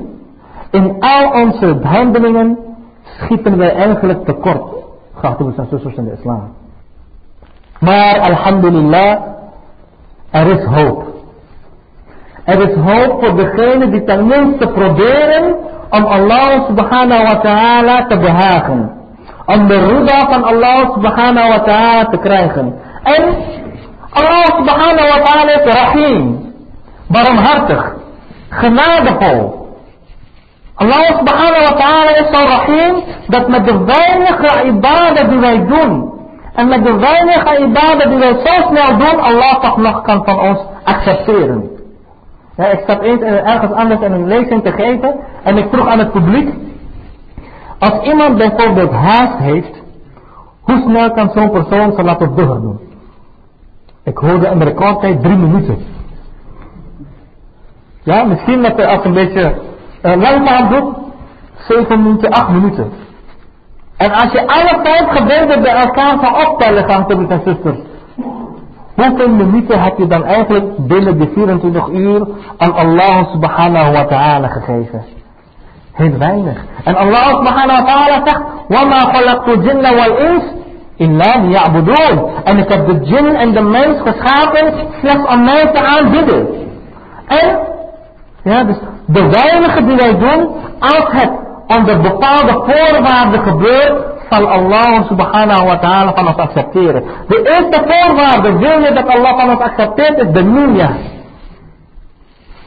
Speaker 1: In al onze handelingen schieten wij eigenlijk tekort. We zijn zusters in de islam. Maar alhamdulillah, er is hoop. Er is hoop voor degenen die tenminste proberen om Allah subhanahu wa ta'ala te behagen. Om de ruda van Allah subhanahu wa ta'ala te krijgen. En Allah subhanahu wa ta'ala is rahim. Barmhartig. Genadevol. Allah subhanahu wa ta'ala is zo rahim dat met de weinige ibadah die wij doen en met de weinige ibadah die wij zo snel doen, Allah toch nog kan van ons accepteren. Ik zat eens ergens anders in een lezing te geven en ik vroeg aan het publiek, als iemand bijvoorbeeld haast heeft, hoe snel kan zo'n persoon salat op duhr doen? Ik hoorde in de recordtijd drie minuten. Ja, misschien dat hij als een beetje uh, langzaam doet, 7 minuten, 8 minuten. En als je alle vijf gebeden bij elkaar zou optellen, gaan broeders en zusters. Hoeveel minuten heb je dan eigenlijk binnen de 24 uur aan Allah subhanahu wa ta'ala gegeven? Heel weinig. En Allah subhanahu wa ta'ala zegt, وَمَا خَلَقْتُ الْجِنَّ وَالْإِنسِ إِلَّا لِيَعْبُدُونَ En ik heb de jinn en de mens geschapen slechts om mij te aanbidden. En, ja, dus de weinige die wij doen, als het onder bepaalde voorwaarden gebeurt, zal Allah subhanahu wa ta'ala van ons accepteren. De eerste voorwaarde, wil je dat Allah van ons accepteert, is de niyyah.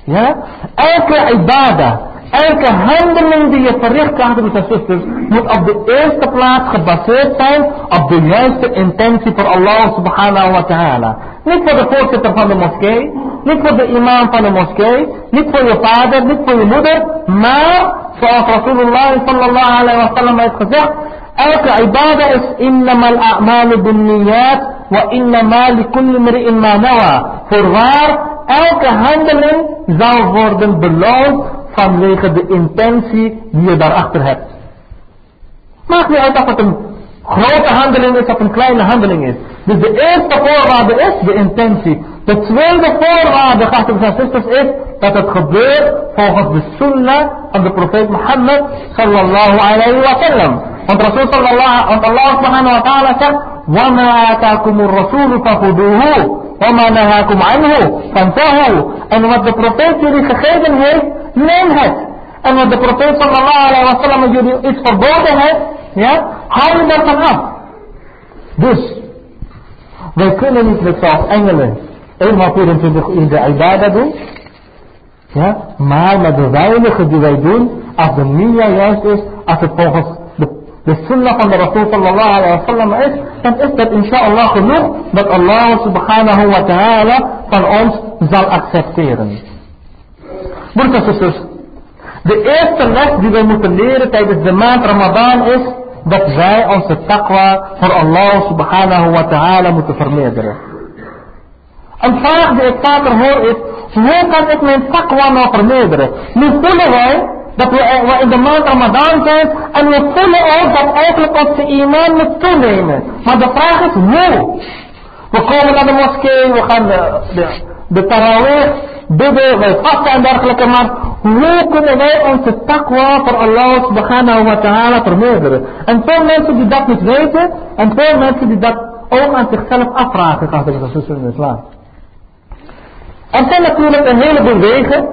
Speaker 1: Ja? Elke ibadah, elke handeling die je verricht, broeders en moet op de eerste plaats gebaseerd zijn op de juiste intentie voor Allah subhanahu wa ta'ala. Niet voor de voorzitter van de moskee, niet voor de imam van de moskee, niet voor je vader, niet voor je moeder, maar zoals Rasulullah sallallahu alayhi wa sallam heeft gezegd, elke ibadah is innamal a'malu bin niyat wa innama li kulli mri'in ma nawa. Voorwaar, elke handeling zal worden beloond vanwege de intentie die je daarachter hebt. Maakt niet uit of het een grote handeling is of een kleine handeling is. Dus de eerste voorwaarde is de intentie. De tweede voorwaarde, gasten en zusters, is dat het gebeurt volgens de sunnah van de profeet Mohammed sallallahu alayhi wa sallam. Want Rasul sallallahu, want Allah subhanahu wa ta'ala zegt, وَمَا آتَاكُمُ الرَّسُولُ فَخُذُوهُ وَمَا نَهَاكُمْ عَنْهُ فَانْتَهُوا En wat de profeet jullie gegeven heeft, neem het. En wat de profeet sallallahu alayhi wa sallam jullie iets verboden heeft, ja, hou je daarvan af. Dus, wij kunnen niet met zoals engelen eenmaal 24 uur de ibadah doen. Ja, maar met de weinige die wij doen, als de nia juist is, als het volgens de, de sunnah van de Rasul sallallahu alayhi wa sallam is, dan is dat inshallah genoeg dat Allah subhanahu wa ta'ala van ons zal accepteren. Broeders en zusters, de eerste les die wij moeten leren tijdens de maand Ramadan is dat wij onze taqwa voor Allah subhanahu wa ta'ala moeten vermeerderen. Een vraag die ik vaker hoor is, hoe kan ik mijn taqwa nou vermeerderen? Nu voelen wij dat we in de maand Ramadan zijn en we voelen ook dat eigenlijk onze iman moet toenemen. Maar de vraag is hoe? We komen naar de moskee, we gaan de, de, de bidden, wij vasten en dergelijke, maar hoe kunnen wij onze taqwa voor Allah subhanahu wa ta'ala vermeerderen? En veel mensen die dat niet weten, en veel mensen die dat ook aan zichzelf afvragen, gaat de zuster in islam. Er zijn natuurlijk een heleboel wegen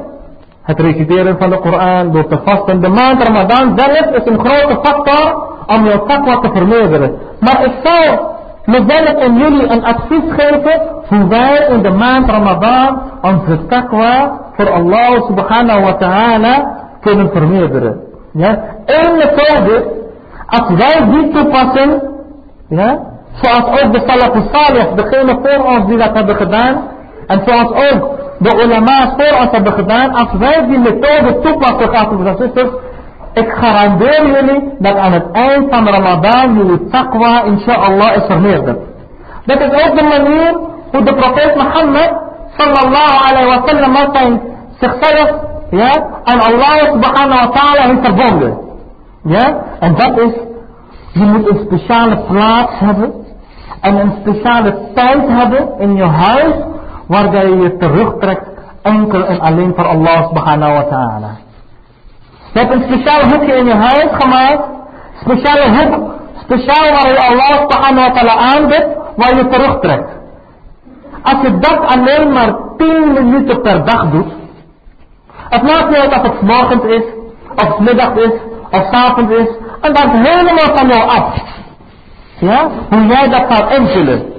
Speaker 1: het reciteren van de Koran, door te vasten. De maand Ramadan zelf is een grote factor om jouw takwa te vermeerderen. Maar ik zou mezelf en jullie een advies geven hoe wij in de maand Ramadan onze takwa voor Allah subhanahu wa ta'ala kunnen vermeerderen. Ja? Eén methode, als wij die toepassen, ja, zoals ook de Salaf Salih, degene voor ons die dat hebben gedaan, en zoals ook de ulama's voor ons hebben gedaan, als wij die methode toepassen, gasten en zusters, ik garandeer jullie dat aan het eind van Ramadan jullie taqwa inshallah is vermeerderd. Dat is ook de manier hoe de profeet Mohammed sallallahu alayhi wa sallam zijn zichzelf ja, aan Allah subhanahu wa ta'ala heeft verbonden. Ja, en dat is, je moet een speciale plaats hebben en een speciale tijd hebben in je huis waarbij je je terugtrekt enkel en alleen voor Allah subhanahu wa ta'ala. Je hebt een speciaal hoekje in je huis gemaakt, speciale hoek, speciaal waar je Allah subhanahu wa ta'ala aanbidt, waar je terugtrekt. Als je dat alleen maar 10 minuten per dag doet, het maakt niet uit of het morgens is, of het middag is, of s avonds is, en dat is helemaal van jou af. Ja, hoe jij dat gaat invullen.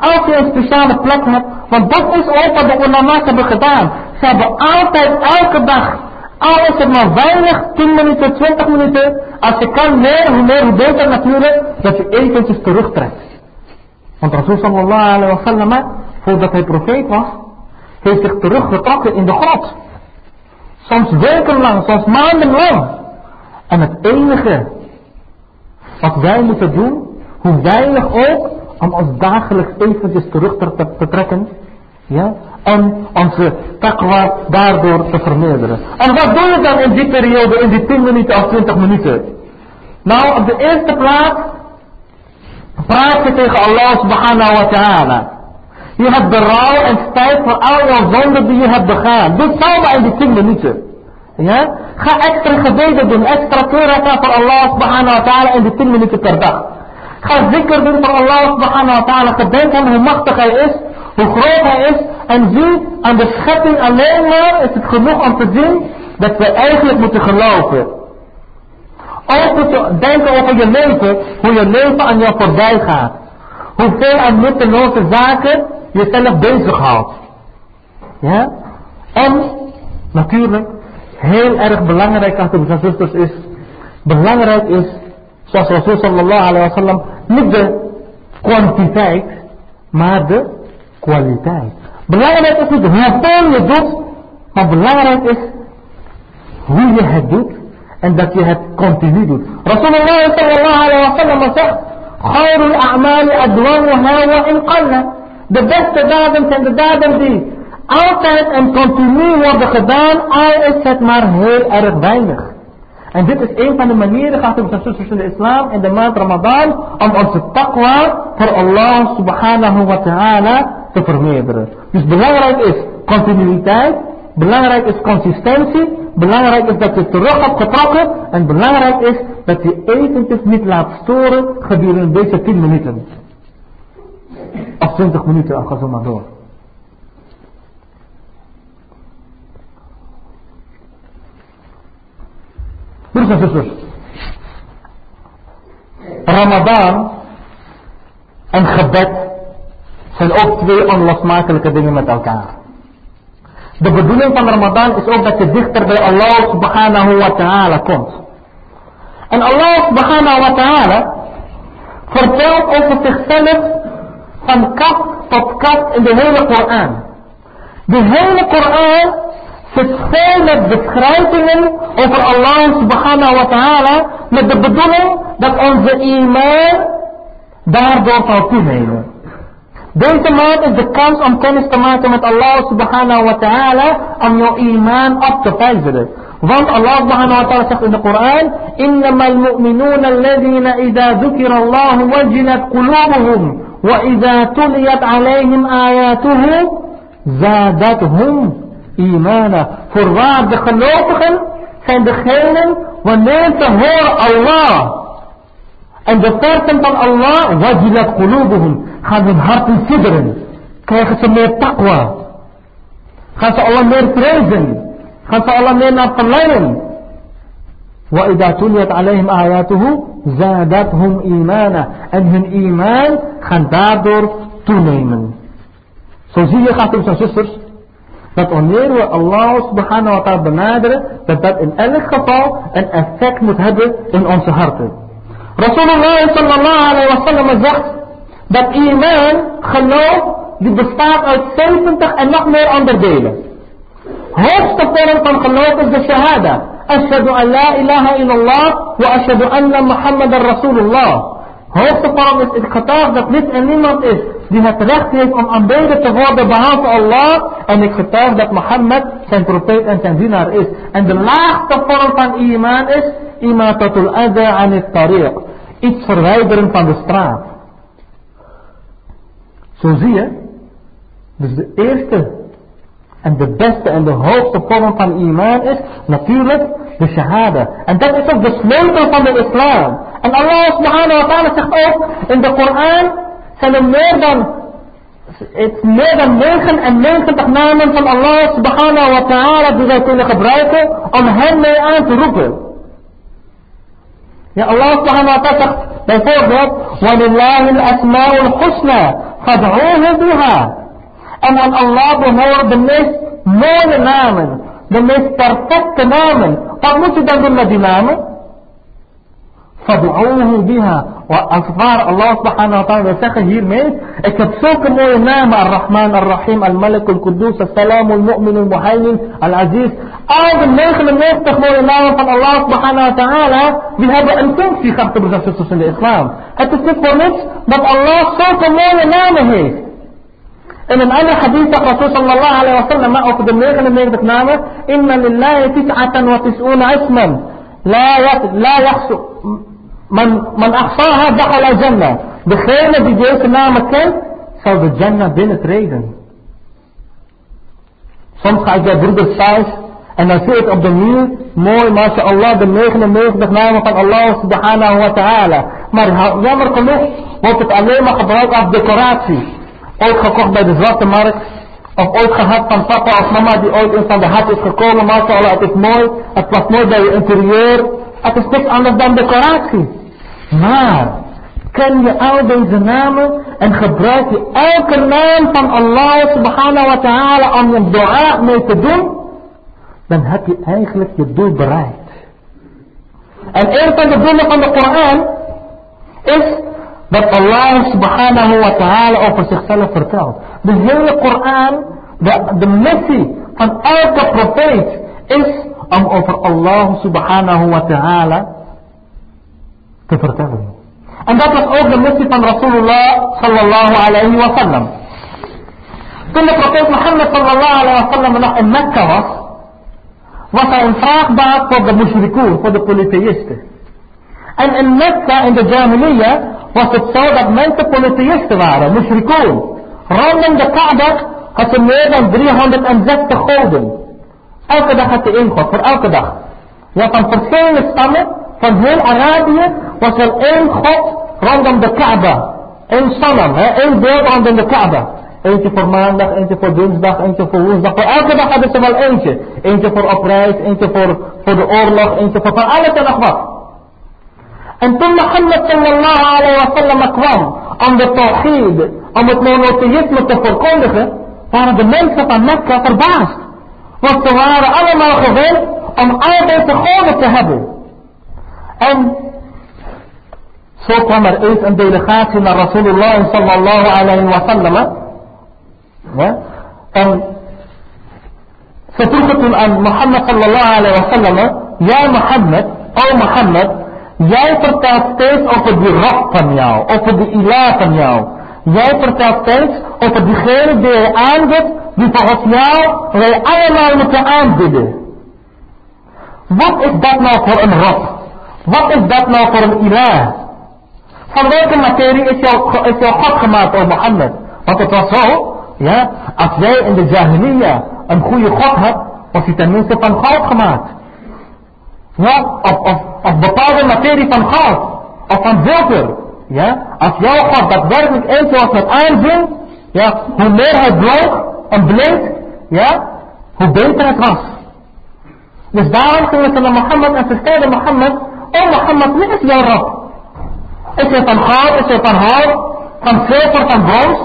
Speaker 1: Als je een speciale plek hebt, want dat is ook wat de ulama's hebben gedaan. Ze hebben altijd, elke dag, al is het maar weinig, 10 minuten, 20 minuten, als je kan meer, hoe meer, hoe beter natuurlijk, dat je eventjes terugtrekt. Want Rasul sallallahu alaihi wa sallam, voordat hij profeet was, heeft zich teruggetrokken in de grot. Soms wekenlang, soms maandenlang. En het enige wat wij moeten doen, hoe weinig ook, om ons dagelijks eventjes terug te, te trekken. Ja? En onze takwa daardoor te vermeerderen. En wat doe je dan in die periode, in die 10 minuten of 20 minuten? Nou, op de eerste plaats praat je tegen Allah subhanahu wa ta'ala. Je hebt berouw en spijt voor al jouw zonden die je hebt begaan. Doe samen in die 10 minuten. Ja? Ga extra gebeden doen, extra keuren voor Allah subhanahu wa ta'ala in die 10 minuten per dag. Ga zikr doen voor Allah subhanahu wa ta'ala. Gedenk hem hoe machtig hij is, hoe groot hij is. En zie, aan de schepping alleen maar is het genoeg om te zien dat we eigenlijk moeten geloven. Ook moet denken over je leven, hoe je leven aan jou voorbij gaat. Hoeveel aan nutteloze zaken jezelf bezighoudt. Ja? En, natuurlijk, heel erg belangrijk als het zusters is, belangrijk is, zoals Rasul sallallahu alayhi wa niet de kwantiteit, maar de kwaliteit. Belangrijk is niet hoeveel je doet, maar belangrijk is hoe je het doet en dat je het continu doet. Rasulullah sallallahu alayhi wa sallam zegt, Khairul a'mali adwamuha wa in qalla. De beste daden zijn de daden die altijd en continu worden gedaan, al is het maar heel erg weinig. En dit is een van de manieren, gaat het zusters in de islam, in de maand Ramadan, om onze taqwa voor Allah subhanahu wa ta'ala te vermeerderen. Dus belangrijk is continuïteit, belangrijk is consistentie, belangrijk is dat je terug hebt getrokken, en belangrijk is dat je eventjes niet laat storen gedurende deze 10 minuten. Of 20 minuten, ga zo maar door. Broers en zusters. Ramadan en gebed zijn ook twee onlosmakelijke dingen met elkaar. De bedoeling van Ramadan is ook dat je dichter bij Allah subhanahu wa ta'ala komt. En Allah subhanahu wa ta'ala vertelt over zichzelf van kaf tot kaf in de hele Koran. De hele Koran zit vol met beschrijvingen over Allah subhanahu wa ta'ala met de bedoeling dat onze iman daardoor zal toenemen. Deze maand is de kans om kennis te maken met Allah subhanahu wa ta'ala om jouw iman op te vijzelen. Want Allah subhanahu wa ta'ala zegt in de Koran, إنما المؤمنون الذين إذا ذكر الله وجلت قلوبهم وإذا تليت عليهم آياته زادتهم imana. Voorwaar, de gelovigen zijn degenen wanneer ze horen Allah. En de versen van Allah, wajilat qulubuhum, gaan hun harten sidderen. Krijgen ze meer taqwa. Gaan ze Allah meer vrezen. Gaan ze Allah meer naar verleiden. وإذا تليت عليهم آياته زادتهم إيمانا en hun iman gaan daardoor toenemen. Zo zie je, gasten en zusters, dat wanneer we Allah subhanahu wa ta'ala benaderen, dat dat in elk geval een effect moet hebben in onze harten. Rasulullah sallallahu alayhi wa sallam zegt dat iman, geloof, die bestaat uit 70 en nog meer onderdelen. Hoogste vorm van geloof is de shahada. Ashadu an la ilaha illallah wa ashadu anna Muhammadan Rasulullah. Hoogste vorm is het getuig dat niet en niemand is die het recht heeft om aanbeden te worden behalve Allah. En ik getuig dat Mohammed zijn profeet en zijn dienaar is. En de laagste vorm van iman is imatatul adha an het tariq. Iets verwijderen van de straat. Zo zie je. Dus de eerste en de beste en de hoogste vorm van iman is natuurlijk de shahada. En dat is ook de sleutel van de islam. En Allah subhanahu wa ta'ala zegt ook in de Koran zijn er meer dan het meer dan 99 namen van Allah subhanahu wa ta'ala die wij kunnen gebruiken om hem mee aan te roepen. Ja, Allah subhanahu wa ta'ala zegt bijvoorbeeld, وَلِلَّهِ الْأَسْمَاءُ الْحُسْنَى فَادْعُوهُ بِهَا and on Allah the more the most known Imam, the most perfect Imam of مجدد الإمام فادعوه بها وأخبار الله سبحانه وتعالى وساخة هير ميت اكتسوك موي نام الرحمن الرحيم الملك القدوس السلام المؤمن المهيمن العزيز أو بالنيخ من نيستخ موي نام van الله سبحانه وتعالى we hebben een functie gehad broeders en zusters in de islam het is niet voor niks dat Allah zulke mooie namen heeft In een ander hadith zegt Rasul sallallahu alayhi wa sallam over de 99 namen, Inna lillahi tis'atan wa tis'una isman. La yakhsu Man, man ahsaha dakhala jannah. Degene die deze namen kent, zal de Jannah binnentreden. Soms ga ik bij broeder thuis en dan zie ik op de muur, mooi, mashallah, de 99 namen van Allah subhanahu wa ta'ala. Maar jammer genoeg wordt het alleen maar gebruikt als decoratie. Ooit gekocht bij de Zwarte Markt. Of ooit gehad van papa of mama die ooit in van de hart is gekomen. Mashallah, het is mooi. Het past mooi bij je interieur. Het is niks anders dan decoratie. Maar ken je al deze namen en gebruik je elke naam van Allah subhanahu wa ta'ala om je dua mee te doen, dan heb je eigenlijk je doel bereikt. En een van de doelen van de Koran is dat Allah subhanahu wa ta'ala over zichzelf vertelt. De hele Koran, de, de missie van elke profeet is om over Allah subhanahu wa ta'ala te vertellen. En dat was ook de missie van Rasulullah sallallahu alayhi wa sallam. Toen de profeet Mohammed sallallahu alayhi wa sallam nog in Mekka was, was hij een vraagbaar voor de mushrikoen, voor de polytheïsten. En in Mekka, in de Jahiliyyah, was het zo dat mensen polytheïsten waren, mushrikoen. Rondom de Kaaba had ze meer dan 360 goden. Elke dag had ze één god, voor elke dag. Ja, van verschillende stammen van heel Arabië was er één God rondom de Kaaba. Eén sanam, één beeld rondom de Kaaba. Eentje voor maandag, eentje voor dinsdag, eentje voor woensdag. Voor elke dag hadden ze wel eentje. Eentje voor op reis, eentje voor, voor de oorlog, eentje voor van alles wat. En toen Mohammed sallallahu alayhi wa sallam kwam om de tawhid, om het monotheïsme te verkondigen, waren de mensen van Mekka verbaasd. Want ze waren allemaal gewend om al deze goden te hebben. En zo kwam er eens een delegatie naar Rasulullah sallallahu alayhi wa sallam. Ja? En ze vroegen toen aan Mohammed sallallahu alayhi wa sallam. Ja Mohammed, oh Mohammed, jij vertelt steeds over die rock van jou, over die ilah van jou. Jij vertelt steeds over diegene die je aanbidt, die volgens jou wij allemaal moeten aanbidden. Wat is dat nou voor een rock? Wat is dat nou voor een ilah? Van welke materie is jouw, is jouw God gemaakt, o Mohammed? Want het was zo, ja, als jij in de Jahiliyyah een goede God had, was hij tenminste van goud gemaakt. Ja, of, of, of bepaalde materie van goud, of van zilver. Ja, als jouw God daadwerkelijk eentje was met aanzien, ja, hoe meer hij bloog en bleek, ja, hoe beter het was. Dus daarom gingen ze naar Mohammed en ze zeiden Mohammed, oh Mohammed, wie is jouw Rab? Is hij van goud, is hij van hout, van zilver, van brons?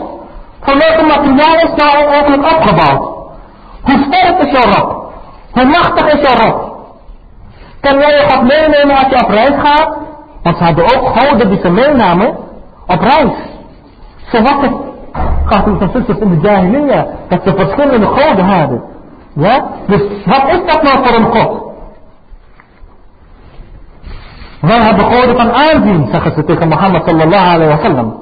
Speaker 1: Van welke materiaal is nou eigenlijk opgebouwd? Hoe sterk is jouw Rab? Hoe machtig is jouw Rab? Jij je God meenemen als je op reis gaat? Want ze hadden ook gouden die ze meenamen op reis. Zo was het, gaat u van zusters in de Jahiliya, dat ze verschillende goden hadden. Ja? Dus wat is dat nou voor een God? Wij hebben goden van aanzien, zeggen ze tegen Mohammed sallallahu alayhi wa sallam.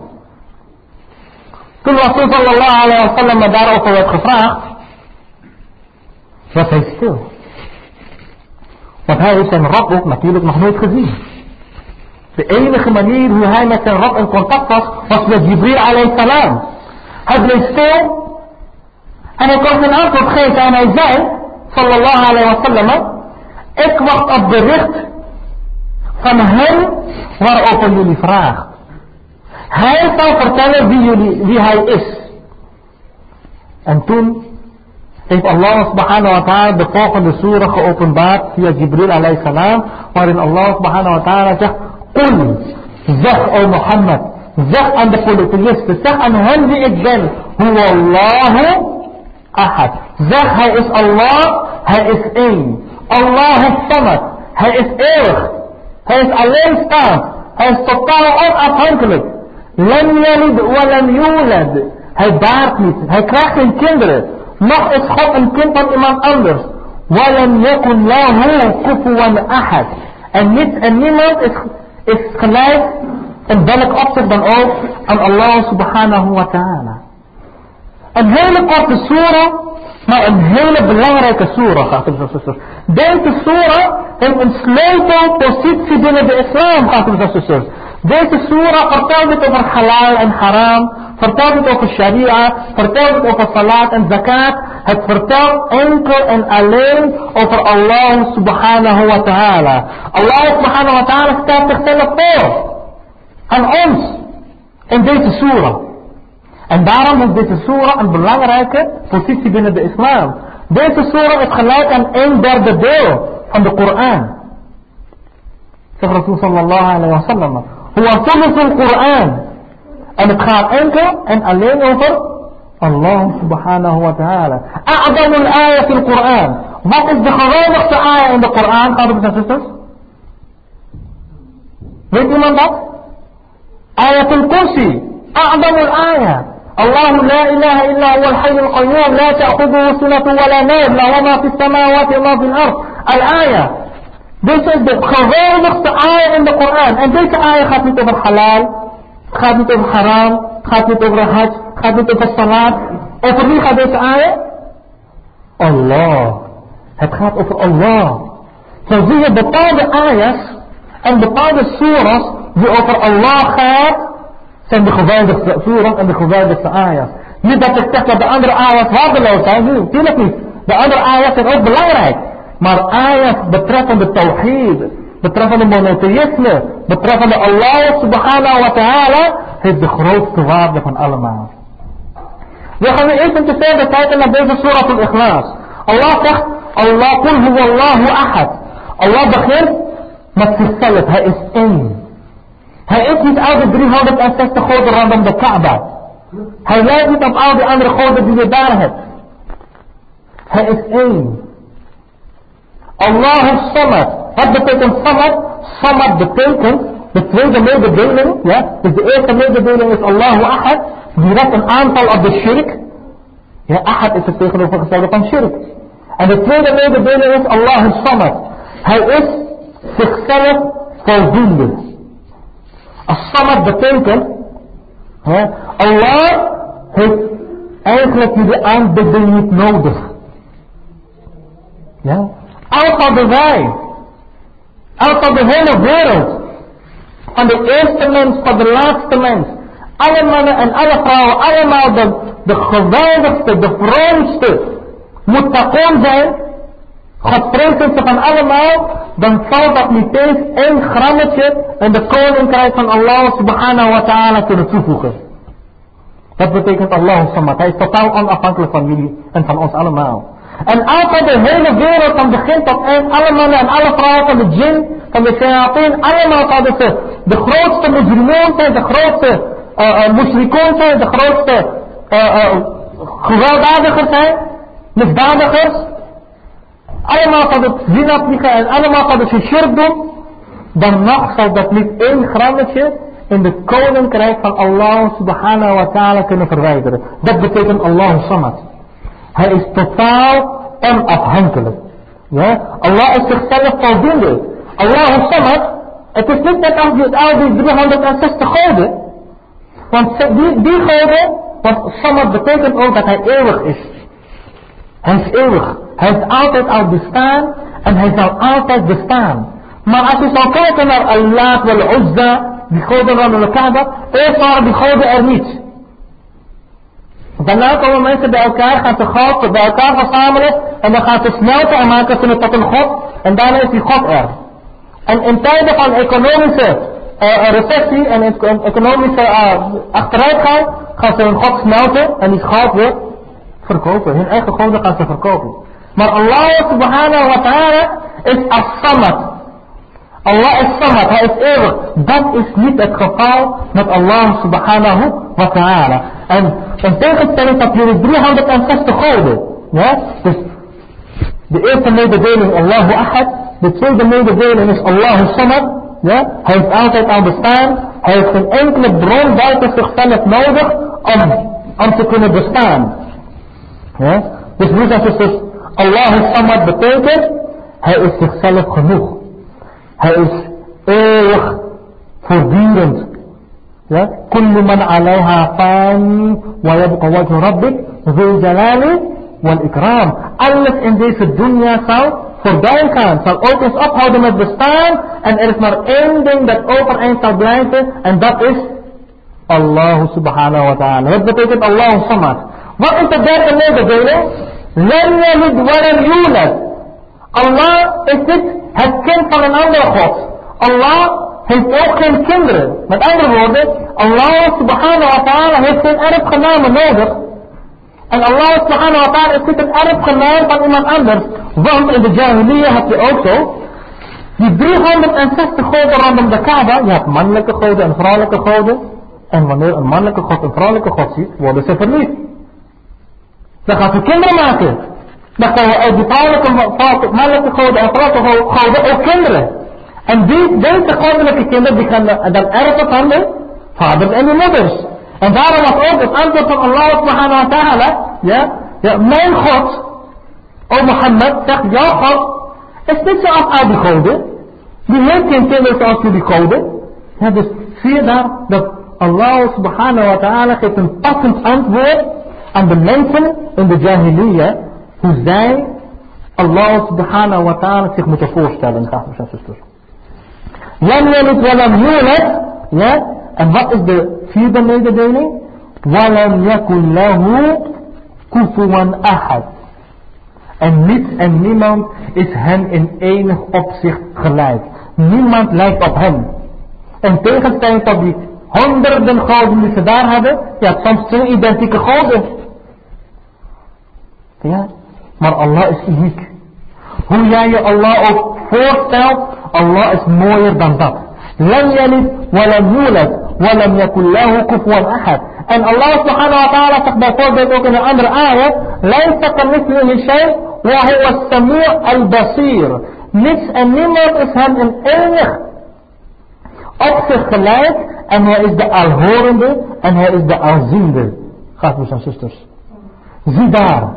Speaker 1: Toen Rasul sallallahu alayhi wa sallam daarover werd gevraagd, was hij stil. Want hij heeft zijn rab ook natuurlijk nog nooit gezien. De enige manier hoe hij met zijn rab in contact was, was met Jibril alayhi salam. Hij bleef stil en hij kon geen antwoord geven en hij zei, sallallahu alayhi wa sallam, ik wacht op bericht van hem waarover jullie vragen. Hij zal vertellen wie, jullie, wie hij is. En toen heeft Allah subhanahu wa ta'ala de volgende surah geopenbaard via Jibril alayhi salam, waarin Allah subhanahu wa ta'ala zegt, Qul, zeg o Mohammed, zeg aan de polytheïsten, zeg aan hen wie ik ben, huwa Allahu ahad. Zeg hij is Allah, hij is één. Allah is samad, hij is eeuwig, hij is alleenstaand, hij is totaal onafhankelijk. Lam yalid wa lam yulad. Hij baart niet, hij krijgt geen kinderen. Nog is God een kind van iemand anders. Walam yakun lahu kufuwan ahad. En niet en niemand is, is gelijk in welk opzicht dan ook aan Allah subhanahu wa ta'ala. Een hele korte surah, maar een hele belangrijke surah, gasten en zusters. Deze surah heeft een sleutelpositie binnen de islam, gasten en zusters. Deze surah vertelt het over halal en haram, vertelt het over sharia, vertelt het over salat en zakat. Het vertelt enkel en alleen over Allah subhanahu wa ta'ala. Allah subhanahu wa ta'ala stelt zichzelf voor aan ons in deze surah. En daarom heeft deze surah een belangrijke positie binnen de islam. Deze surah is gelijk aan een derde deel van de Koran. Zegt Rasul sallallahu alayhi wa sallam. هو ثلث القرآن. أن تخاطئك أن ألين أوفر الله سبحانه وتعالى. أعظم الآية في القرآن. ما قد خضان وقت آية عند القرآن قادر بسا سيسترس ليس من بعض آية الكرسي. أعظم الآية. الله لا إله إلا هو الحي القيوم. لا تأخذه سنة ولا نوم. لا وما في السماوات ولا في الأرض. الآية Dit is de geweldigste ayah in de Koran. En deze ayah gaat niet over halal, gaat niet over haram, gaat niet over hajj, gaat niet over salat. Over wie gaat deze ayah? Allah. Het gaat over Allah. Zo zie je bepaalde ayahs en bepaalde surahs die over Allah gaat zijn de geweldigste surah en de geweldigste ayahs. Niet dat ik zeg dat de andere ayahs waardeloos zijn, natuurlijk niet. De andere ayahs zijn ook belangrijk. Maar ayahs betreffende tawhid, betreffende monotheïsme, betreffende Allah subhanahu wa ta'ala, heeft de grootste waarde van allemaal. We gaan nu even te verder kijken naar deze surah van ikhlas. Allah zegt, Allah kul huwa Allahu ahad. Allah begint met zichzelf, hij is één. Hij is niet al die 360 goden rondom de Kaaba. Hij lijkt niet op al die andere goden die je daar hebt. Hij is één. Allah is Samad. Wat betekent Samad? Samad betekent de tweede mededeling. Ja? Dus de eerste mededeling is Allahu Ahad. Die redt een aantal op de shirk. Ja, Ahad is het tegenovergestelde van shirk. En de tweede mededeling is Allah is Samad. Hij is zichzelf voldoende. As-samad betekent, Allah heeft eigenlijk die aanbidding niet nodig. Ja? Al hadden wij, al had de hele wereld, van de eerste mens tot de laatste mens, alle mannen en alle vrouwen, allemaal de, de geweldigste, de vroomste, moet taqoon zijn, Godvrezendste van allemaal, dan zal dat niet eens één grammetje in de koninkrijk van Allah subhanahu wa ta'ala kunnen toevoegen. Dat betekent Allah. Hij is totaal onafhankelijk van jullie en van ons allemaal. En altijd de hele wereld van begin tot eind, alle mannen en alle vrouwen van de djinn, van de shayateen, allemaal zouden ze de grootste moslimon zijn, de grootste uh, zijn, de grootste uh, gewelddadigers zijn, misdadigers. Allemaal van het zina vliegen en allemaal van het shirk doen. Dan nog zal dat niet één grammetje in de koninkrijk van Allah subhanahu wa ta'ala kunnen verwijderen. Dat betekent Allah samad. Hij is totaal onafhankelijk. Ja? Allah is zichzelf voldoende. Allah samad, het is niet net als al die 360 goden. Want die, die goden, want samad betekent ook dat hij eeuwig is. Hij is eeuwig. Hij heeft altijd al bestaan en hij zal altijd bestaan. Maar als je zou kijken naar Allah wal Uzza, die goden van de Kaaba, eerst waren die goden er niet. Daarna komen mensen bij elkaar, gaan ze God bij elkaar verzamelen en dan gaan ze smelten en maken ze het tot een God en daarna is die God er. En in tijden van economische uh, recessie en economische uh, achteruitgang gaan ze hun God smelten en die God weer verkopen. Hun eigen goden gaan ze verkopen. Maar Allah subhanahu wa ta'ala is as-samad. Allah is samad, hij is eeuwig. Dat is niet het geval met Allah subhanahu wa ta'ala. En in tegenstelling tot jullie 360 goden. Ja? Dus de eerste mededeling Allahu Ahad. De tweede mededeling is Allahu Samad. Ja? Hij heeft altijd al bestaan. Hij heeft een enkele bron buiten zichzelf nodig om, om te kunnen bestaan. Ja? Dus broers en zusters, Allahu Samad betekent, hij is zichzelf genoeg. Hij is eeuwig voortdurend. Ja? كل من عليها فان ويبقى وجه ربك ذو الجلال والإكرام. Alles in deze dunya zal voorbij gaan. Zal ook eens ophouden met bestaan. En er is maar één ding dat overeind zal blijven. En dat is Allah subhanahu wa ta'ala. Wat betekent Allah samad? Wat is de derde mededeling? Lam yalid walam yulad. Allah is niet het kind van een andere God. Allah heeft ook geen kinderen. Met andere woorden, Allah subhanahu wa ta'ala heeft geen erfgenamen nodig. En Allah subhanahu wa ta'ala is niet een erfgenaam van iemand anders. Want in de Jahiliyyah heb je ook zo. Die 360 goden rondom de Kaaba. Je hebt mannelijke goden en vrouwelijke goden. En wanneer een mannelijke god een vrouwelijke god ziet, worden ze verliefd. Dan gaan ze kinderen maken. Dan krijgen uit die vrouwelijke, mannelijke goden en vrouwelijke goden ook kinderen. En die, deze goddelijke kinderen die gaan dan erven van de vaders en de moeders. En daarom was ook het antwoord van Allah subhanahu wa ta'ala, ja, ja, mijn God, o Mohammed, zegt, jouw God, is niet zoals al die goden. Die heeft geen kinderen zoals jullie goden. Ja, dus zie je daar dat Allah subhanahu wa ta'ala geeft een passend antwoord aan de mensen in de jahiliyyah, hoe zij Allah subhanahu wa ta'ala zich moeten voorstellen, graag en zusters. Lam. Ja. En wat is de vierde mededeling? Walam yakun lahu kufuwan ahad. En niets en niemand is hem in enig opzicht gelijk. Niemand lijkt op hem. En tegenstelling tot die honderden goden die ze daar hadden. Ja, soms twee identieke goden. Ja, maar Allah is uniek. Hoe jij je Allah ook voorstelt, Allah is mooier dan dat. Lam yalid walam yulad walam yakul lahu kufuwan ahad. En Allah subhanahu wa ta'ala zegt bijvoorbeeld ook in een andere ayat, Lijsa kamithlihi shay wa huwa as-sami' al-basir. Niets en niemand is hem in enig opzicht gelijk en hij is de alhorende en hij is de alziende. Gaat en zusters. Zie daar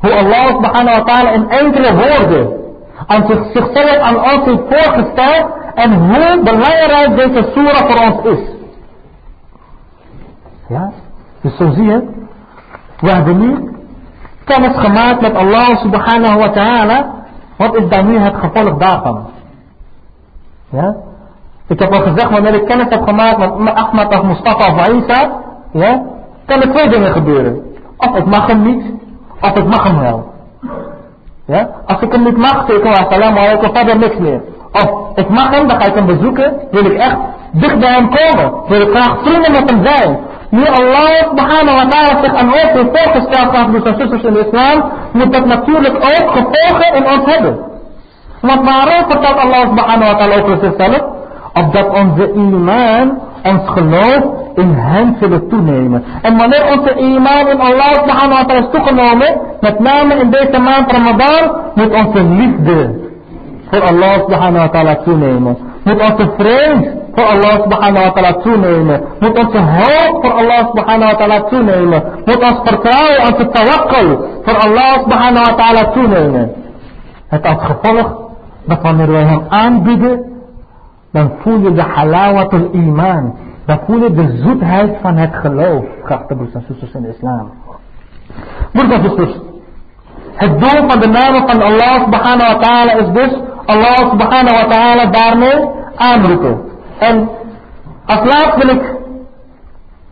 Speaker 1: hoe Allah subhanahu wa ta'ala in enkele woorden aan zichzelf aan ons heeft voorgesteld en hoe belangrijk deze surah voor ons is. Ja, dus zo zie je, we hebben nu kennis gemaakt met Allah subhanahu wa ta'ala. Wat is dan nu het gevolg daarvan? Ja, ik heb al gezegd, wanneer ik kennis heb gemaakt met Ahmad of Mustafa of Isa, ja, kan er twee dingen gebeuren. Of ik mag hem niet, of ik mag hem wel. Ja? Als ik hem niet mag, hem assalamu alaikum, verder niks meer. Of ik mag hem, dan ga ik hem bezoeken, wil ik echt dicht bij hem komen. Wil ik graag vrienden met hem zijn. wie Allah subhanahu wa ta'ala zich aan ons heeft voorgesteld gaat dus zusters in de islam, moet dat natuurlijk ook gevolgen in ons hebben. Want waarom vertelt Allah subhanahu wa ta'ala over zichzelf? Opdat onze iman, ons geloof in hem zullen toenemen. En wanneer onze iman in Allah subhanahu wa ta'ala is toegenomen, met name in deze maand Ramadan, moet onze liefde voor Allah subhanahu wa ta'ala toenemen. Moet onze vrees voor Allah subhanahu wa ta'ala toenemen. Moet onze hoop voor Allah subhanahu wa ta'ala toenemen. Moet ons vertrouwen, onze tawakkul voor Allah subhanahu wa ta'ala toenemen. Het als gevolg dat wanneer wij hem aanbieden, dan voel je de halawatul iman. Dan voel je de zoetheid van het geloof, geachte broers en zusters in de islam. Broers en zusters, het doel van de namen van Allah subhanahu wa ta'ala is dus Allah subhanahu wa ta'ala daarmee aanroepen. En als laatst wil ik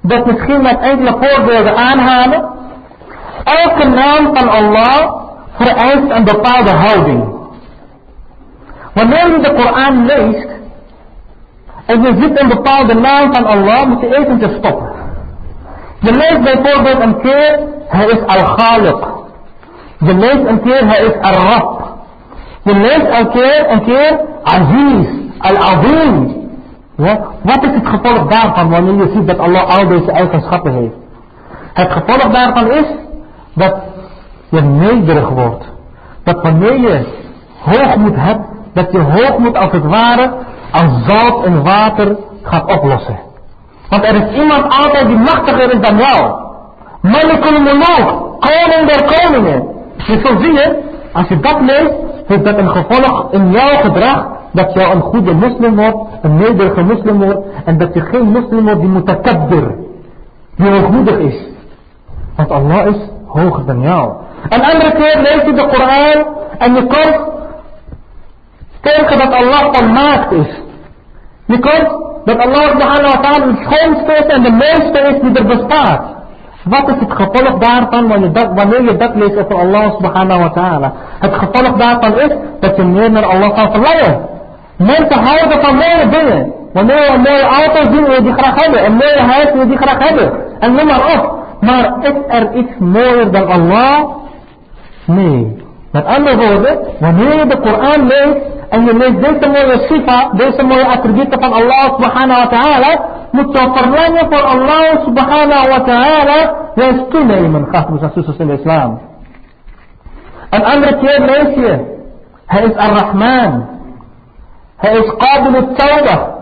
Speaker 1: dat misschien met enkele voorbeelden aanhalen. Elke naam van Allah vereist een bepaalde houding. Wanneer je de Koran leest en je ziet een bepaalde naam van Allah, moet je eventjes stoppen. Je leest bijvoorbeeld een keer, hij is al-Khaliq. Je leest een keer, hij is al-Rab. Je leest een keer, een keer, Aziz, al-Azim. Wat is het gevolg daarvan wanneer je ziet dat Allah al deze eigenschappen heeft? Het gevolg daarvan is dat je nederig wordt. Dat wanneer je hoogmoed hebt, dat je hoogmoed als het ware als zout en water gaat oplossen. Want er is iemand altijd die machtiger is dan jou. Malikul Muluk, koning der koningen. Dus zo zie je, als je dat leest, heeft dat een gevolg in jouw gedrag dat je een goede moslim wordt, een nederige moslim wordt, en dat je geen moslim wordt die mutakabbir, die hoogmoedig is. Want Allah is hoger dan jou. Een andere keer lees je de Koran en je komt tegen dat Allah volmaakt is. Je komt dat Allah subhanahu wa ta'ala de schoonste is en de mooiste is die er bestaat. Wat is het gevolg daarvan wanneer je dat, wanneer leest over Allah subhanahu wa ta'ala? Het gevolg daarvan is dat je meer naar Allah kan verlangen. Mensen houden van mooie dingen. Wanneer je een mooie auto zien, wil je die graag hebben. Een mooie huis wil je die graag hebben. En noem maar op. Maar is er iets mooier dan Allah? Nee. Met andere woorden, wanneer je de Koran leest en je leest deze mooie sifa, deze mooie attributen van Allah subhanahu wa ta'ala, moet je verlangen voor Allah subhanahu wa ta'ala juist toenemen, gasten en zusters in de islam. Een andere keer lees je, hij is ar-Rahman, hij is Qabil al-Tawbah.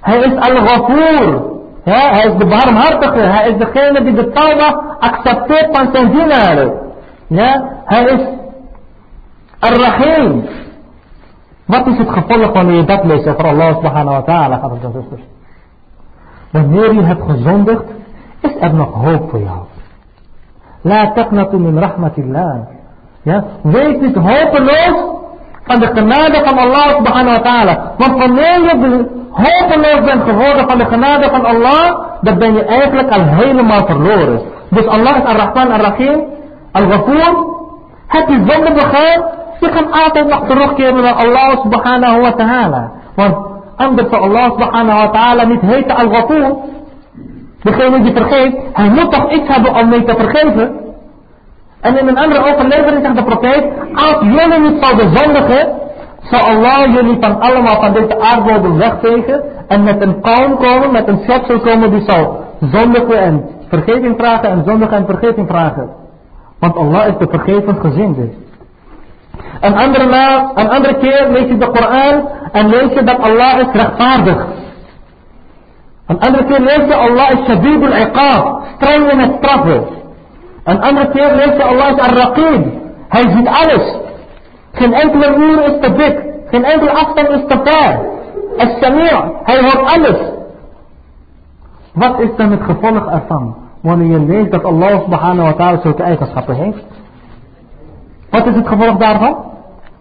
Speaker 1: Hij is Al-Ghafoor. Ja, hij is de barmhartige. Hij is degene die de Tawbah accepteert van zijn dienaren. Ja, hij is Ar-Rahim. Wat is het gevolg wanneer je dat leest over Allah subhanahu wa ta'ala, brothers en zusters? Wanneer je hebt gezondigd, is er nog hoop voor jou. La taqnatu min rahmatillah. Ja, wees niet hopeloos van de genade van Allah subhanahu wa ta'ala. Want wanneer je hopeloos bent geworden van de genade van Allah, dan ben je eigenlijk al helemaal verloren. Dus Allah is ar-Rahman ar-Rahim, al-Ghafoor. Heb je zonde begaan, je kan altijd nog terugkeren naar Allah subhanahu wa ta'ala. Want anders Allah subhanahu wa ta'ala niet heten al-Ghafoor. Degene die vergeet, hij moet toch iets hebben om mee te vergeven. En in een andere overlevering zegt de profeet, als jullie niet zouden zondigen, zal Allah jullie van allemaal van deze aardbodem wegvegen en met een kalm komen, met een schepsel komen die zal zondigen en vergeving vragen en zondigen en vergeving vragen. Want Allah is de vergevend gezinde. Een andere, na, een andere keer lees je de Koran en lees je dat Allah is rechtvaardig. Een andere keer lees je Allah is shadidul iqab, streng in het straffen. Een andere keer leest je Allah is ar-raqib. Hij ziet alles. Geen enkele uur is te dik. Geen enkele afstand is te ver. As-Sami' hij hoort alles. Wat is dan het gevolg ervan? Wanneer je leest dat Allah subhanahu wa ta'ala zulke eigenschappen heeft. Wat is het gevolg daarvan?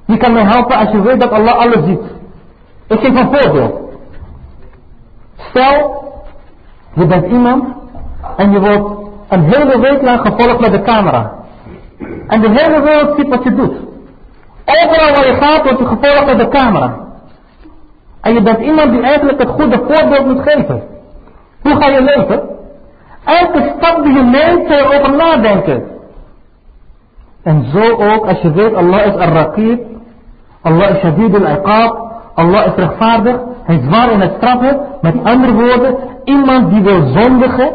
Speaker 1: Je kan mij helpen als je weet dat Allah alles ziet. Ik geef een voorbeeld. Stel, je bent iemand en je wordt een hele week lang gevolgd met de camera. En de hele wereld ziet wat je doet. Overal waar je gaat wordt je gevolgd met de camera. En je bent iemand die eigenlijk het goede voorbeeld moet geven. Hoe ga je leven? Elke stap die je neemt, zou je over nadenken. En zo ook, als je weet, Allah is al-Raqib, Allah is Shadid al-Iqab, Allah is rechtvaardig, hij is zwaar in het straffen. Met andere woorden, iemand die wil zondigen,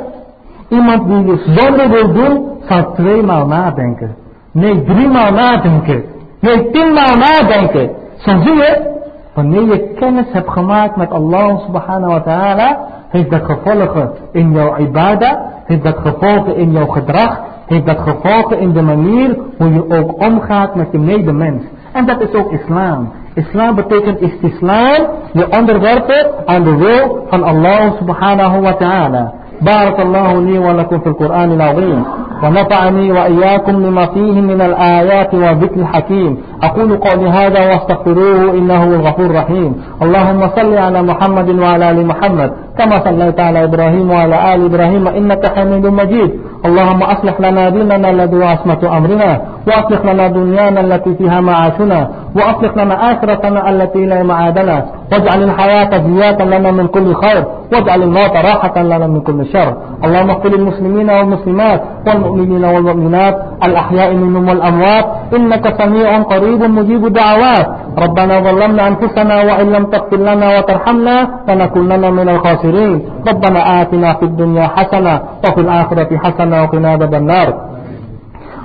Speaker 1: iemand die zonde wil doen, zal tweemaal nadenken. Nee, driemaal nadenken. Nee, tienmaal nadenken. Zo zie je, wanneer je kennis hebt gemaakt met Allah subhanahu wa ta'ala, heeft dat gevolgen in jouw ibadah, heeft dat gevolgen in jouw gedrag, heeft dat gevolgen in de manier hoe je ook omgaat met je medemens. En dat is ook islam. Islam betekent istislam, je onderwerpen aan de wil van Allah subhanahu wa ta'ala. بارك الله لي ولكم في القرآن العظيم ونفعني وإياكم لما فيه من الآيات والذكر الحكيم أقول قولي هذا واستغفروه إنه الغفور الرحيم. اللهم صل على محمد وعلى آل محمد كما صليت على إبراهيم وعلى آل إبراهيم إنك حميد مجيد. اللهم أصلح لنا ديننا الذي عصمة أمرنا وأصلح لنا دنيانا التي فيها معاشنا وأصلح لنا آخرتنا التي لا معادنا. واجعل الحياة زيادة لنا من كل خير واجعل الموت راحة لنا من كل شر. اللهم اغفر للمسلمين والمسلمات والمؤمنين والمؤمنات الأحياء منهم والأموات إنك سميع قريب مجيب الدعوات. ربنا ظلمنا أنفسنا وإن لم تغفر لنا وترحمنا لنكونن من الخاسرين. ربنا آتنا في الدنيا حسنة وفي الآخرة حسنة وقنا عذاب النار.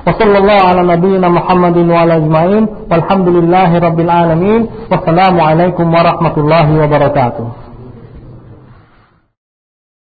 Speaker 1: وصلى الله على نبينا محمد وعلى أجمعين. والحمد لله رب العالمين. والسلام عليكم ورحمة الله وبركاته.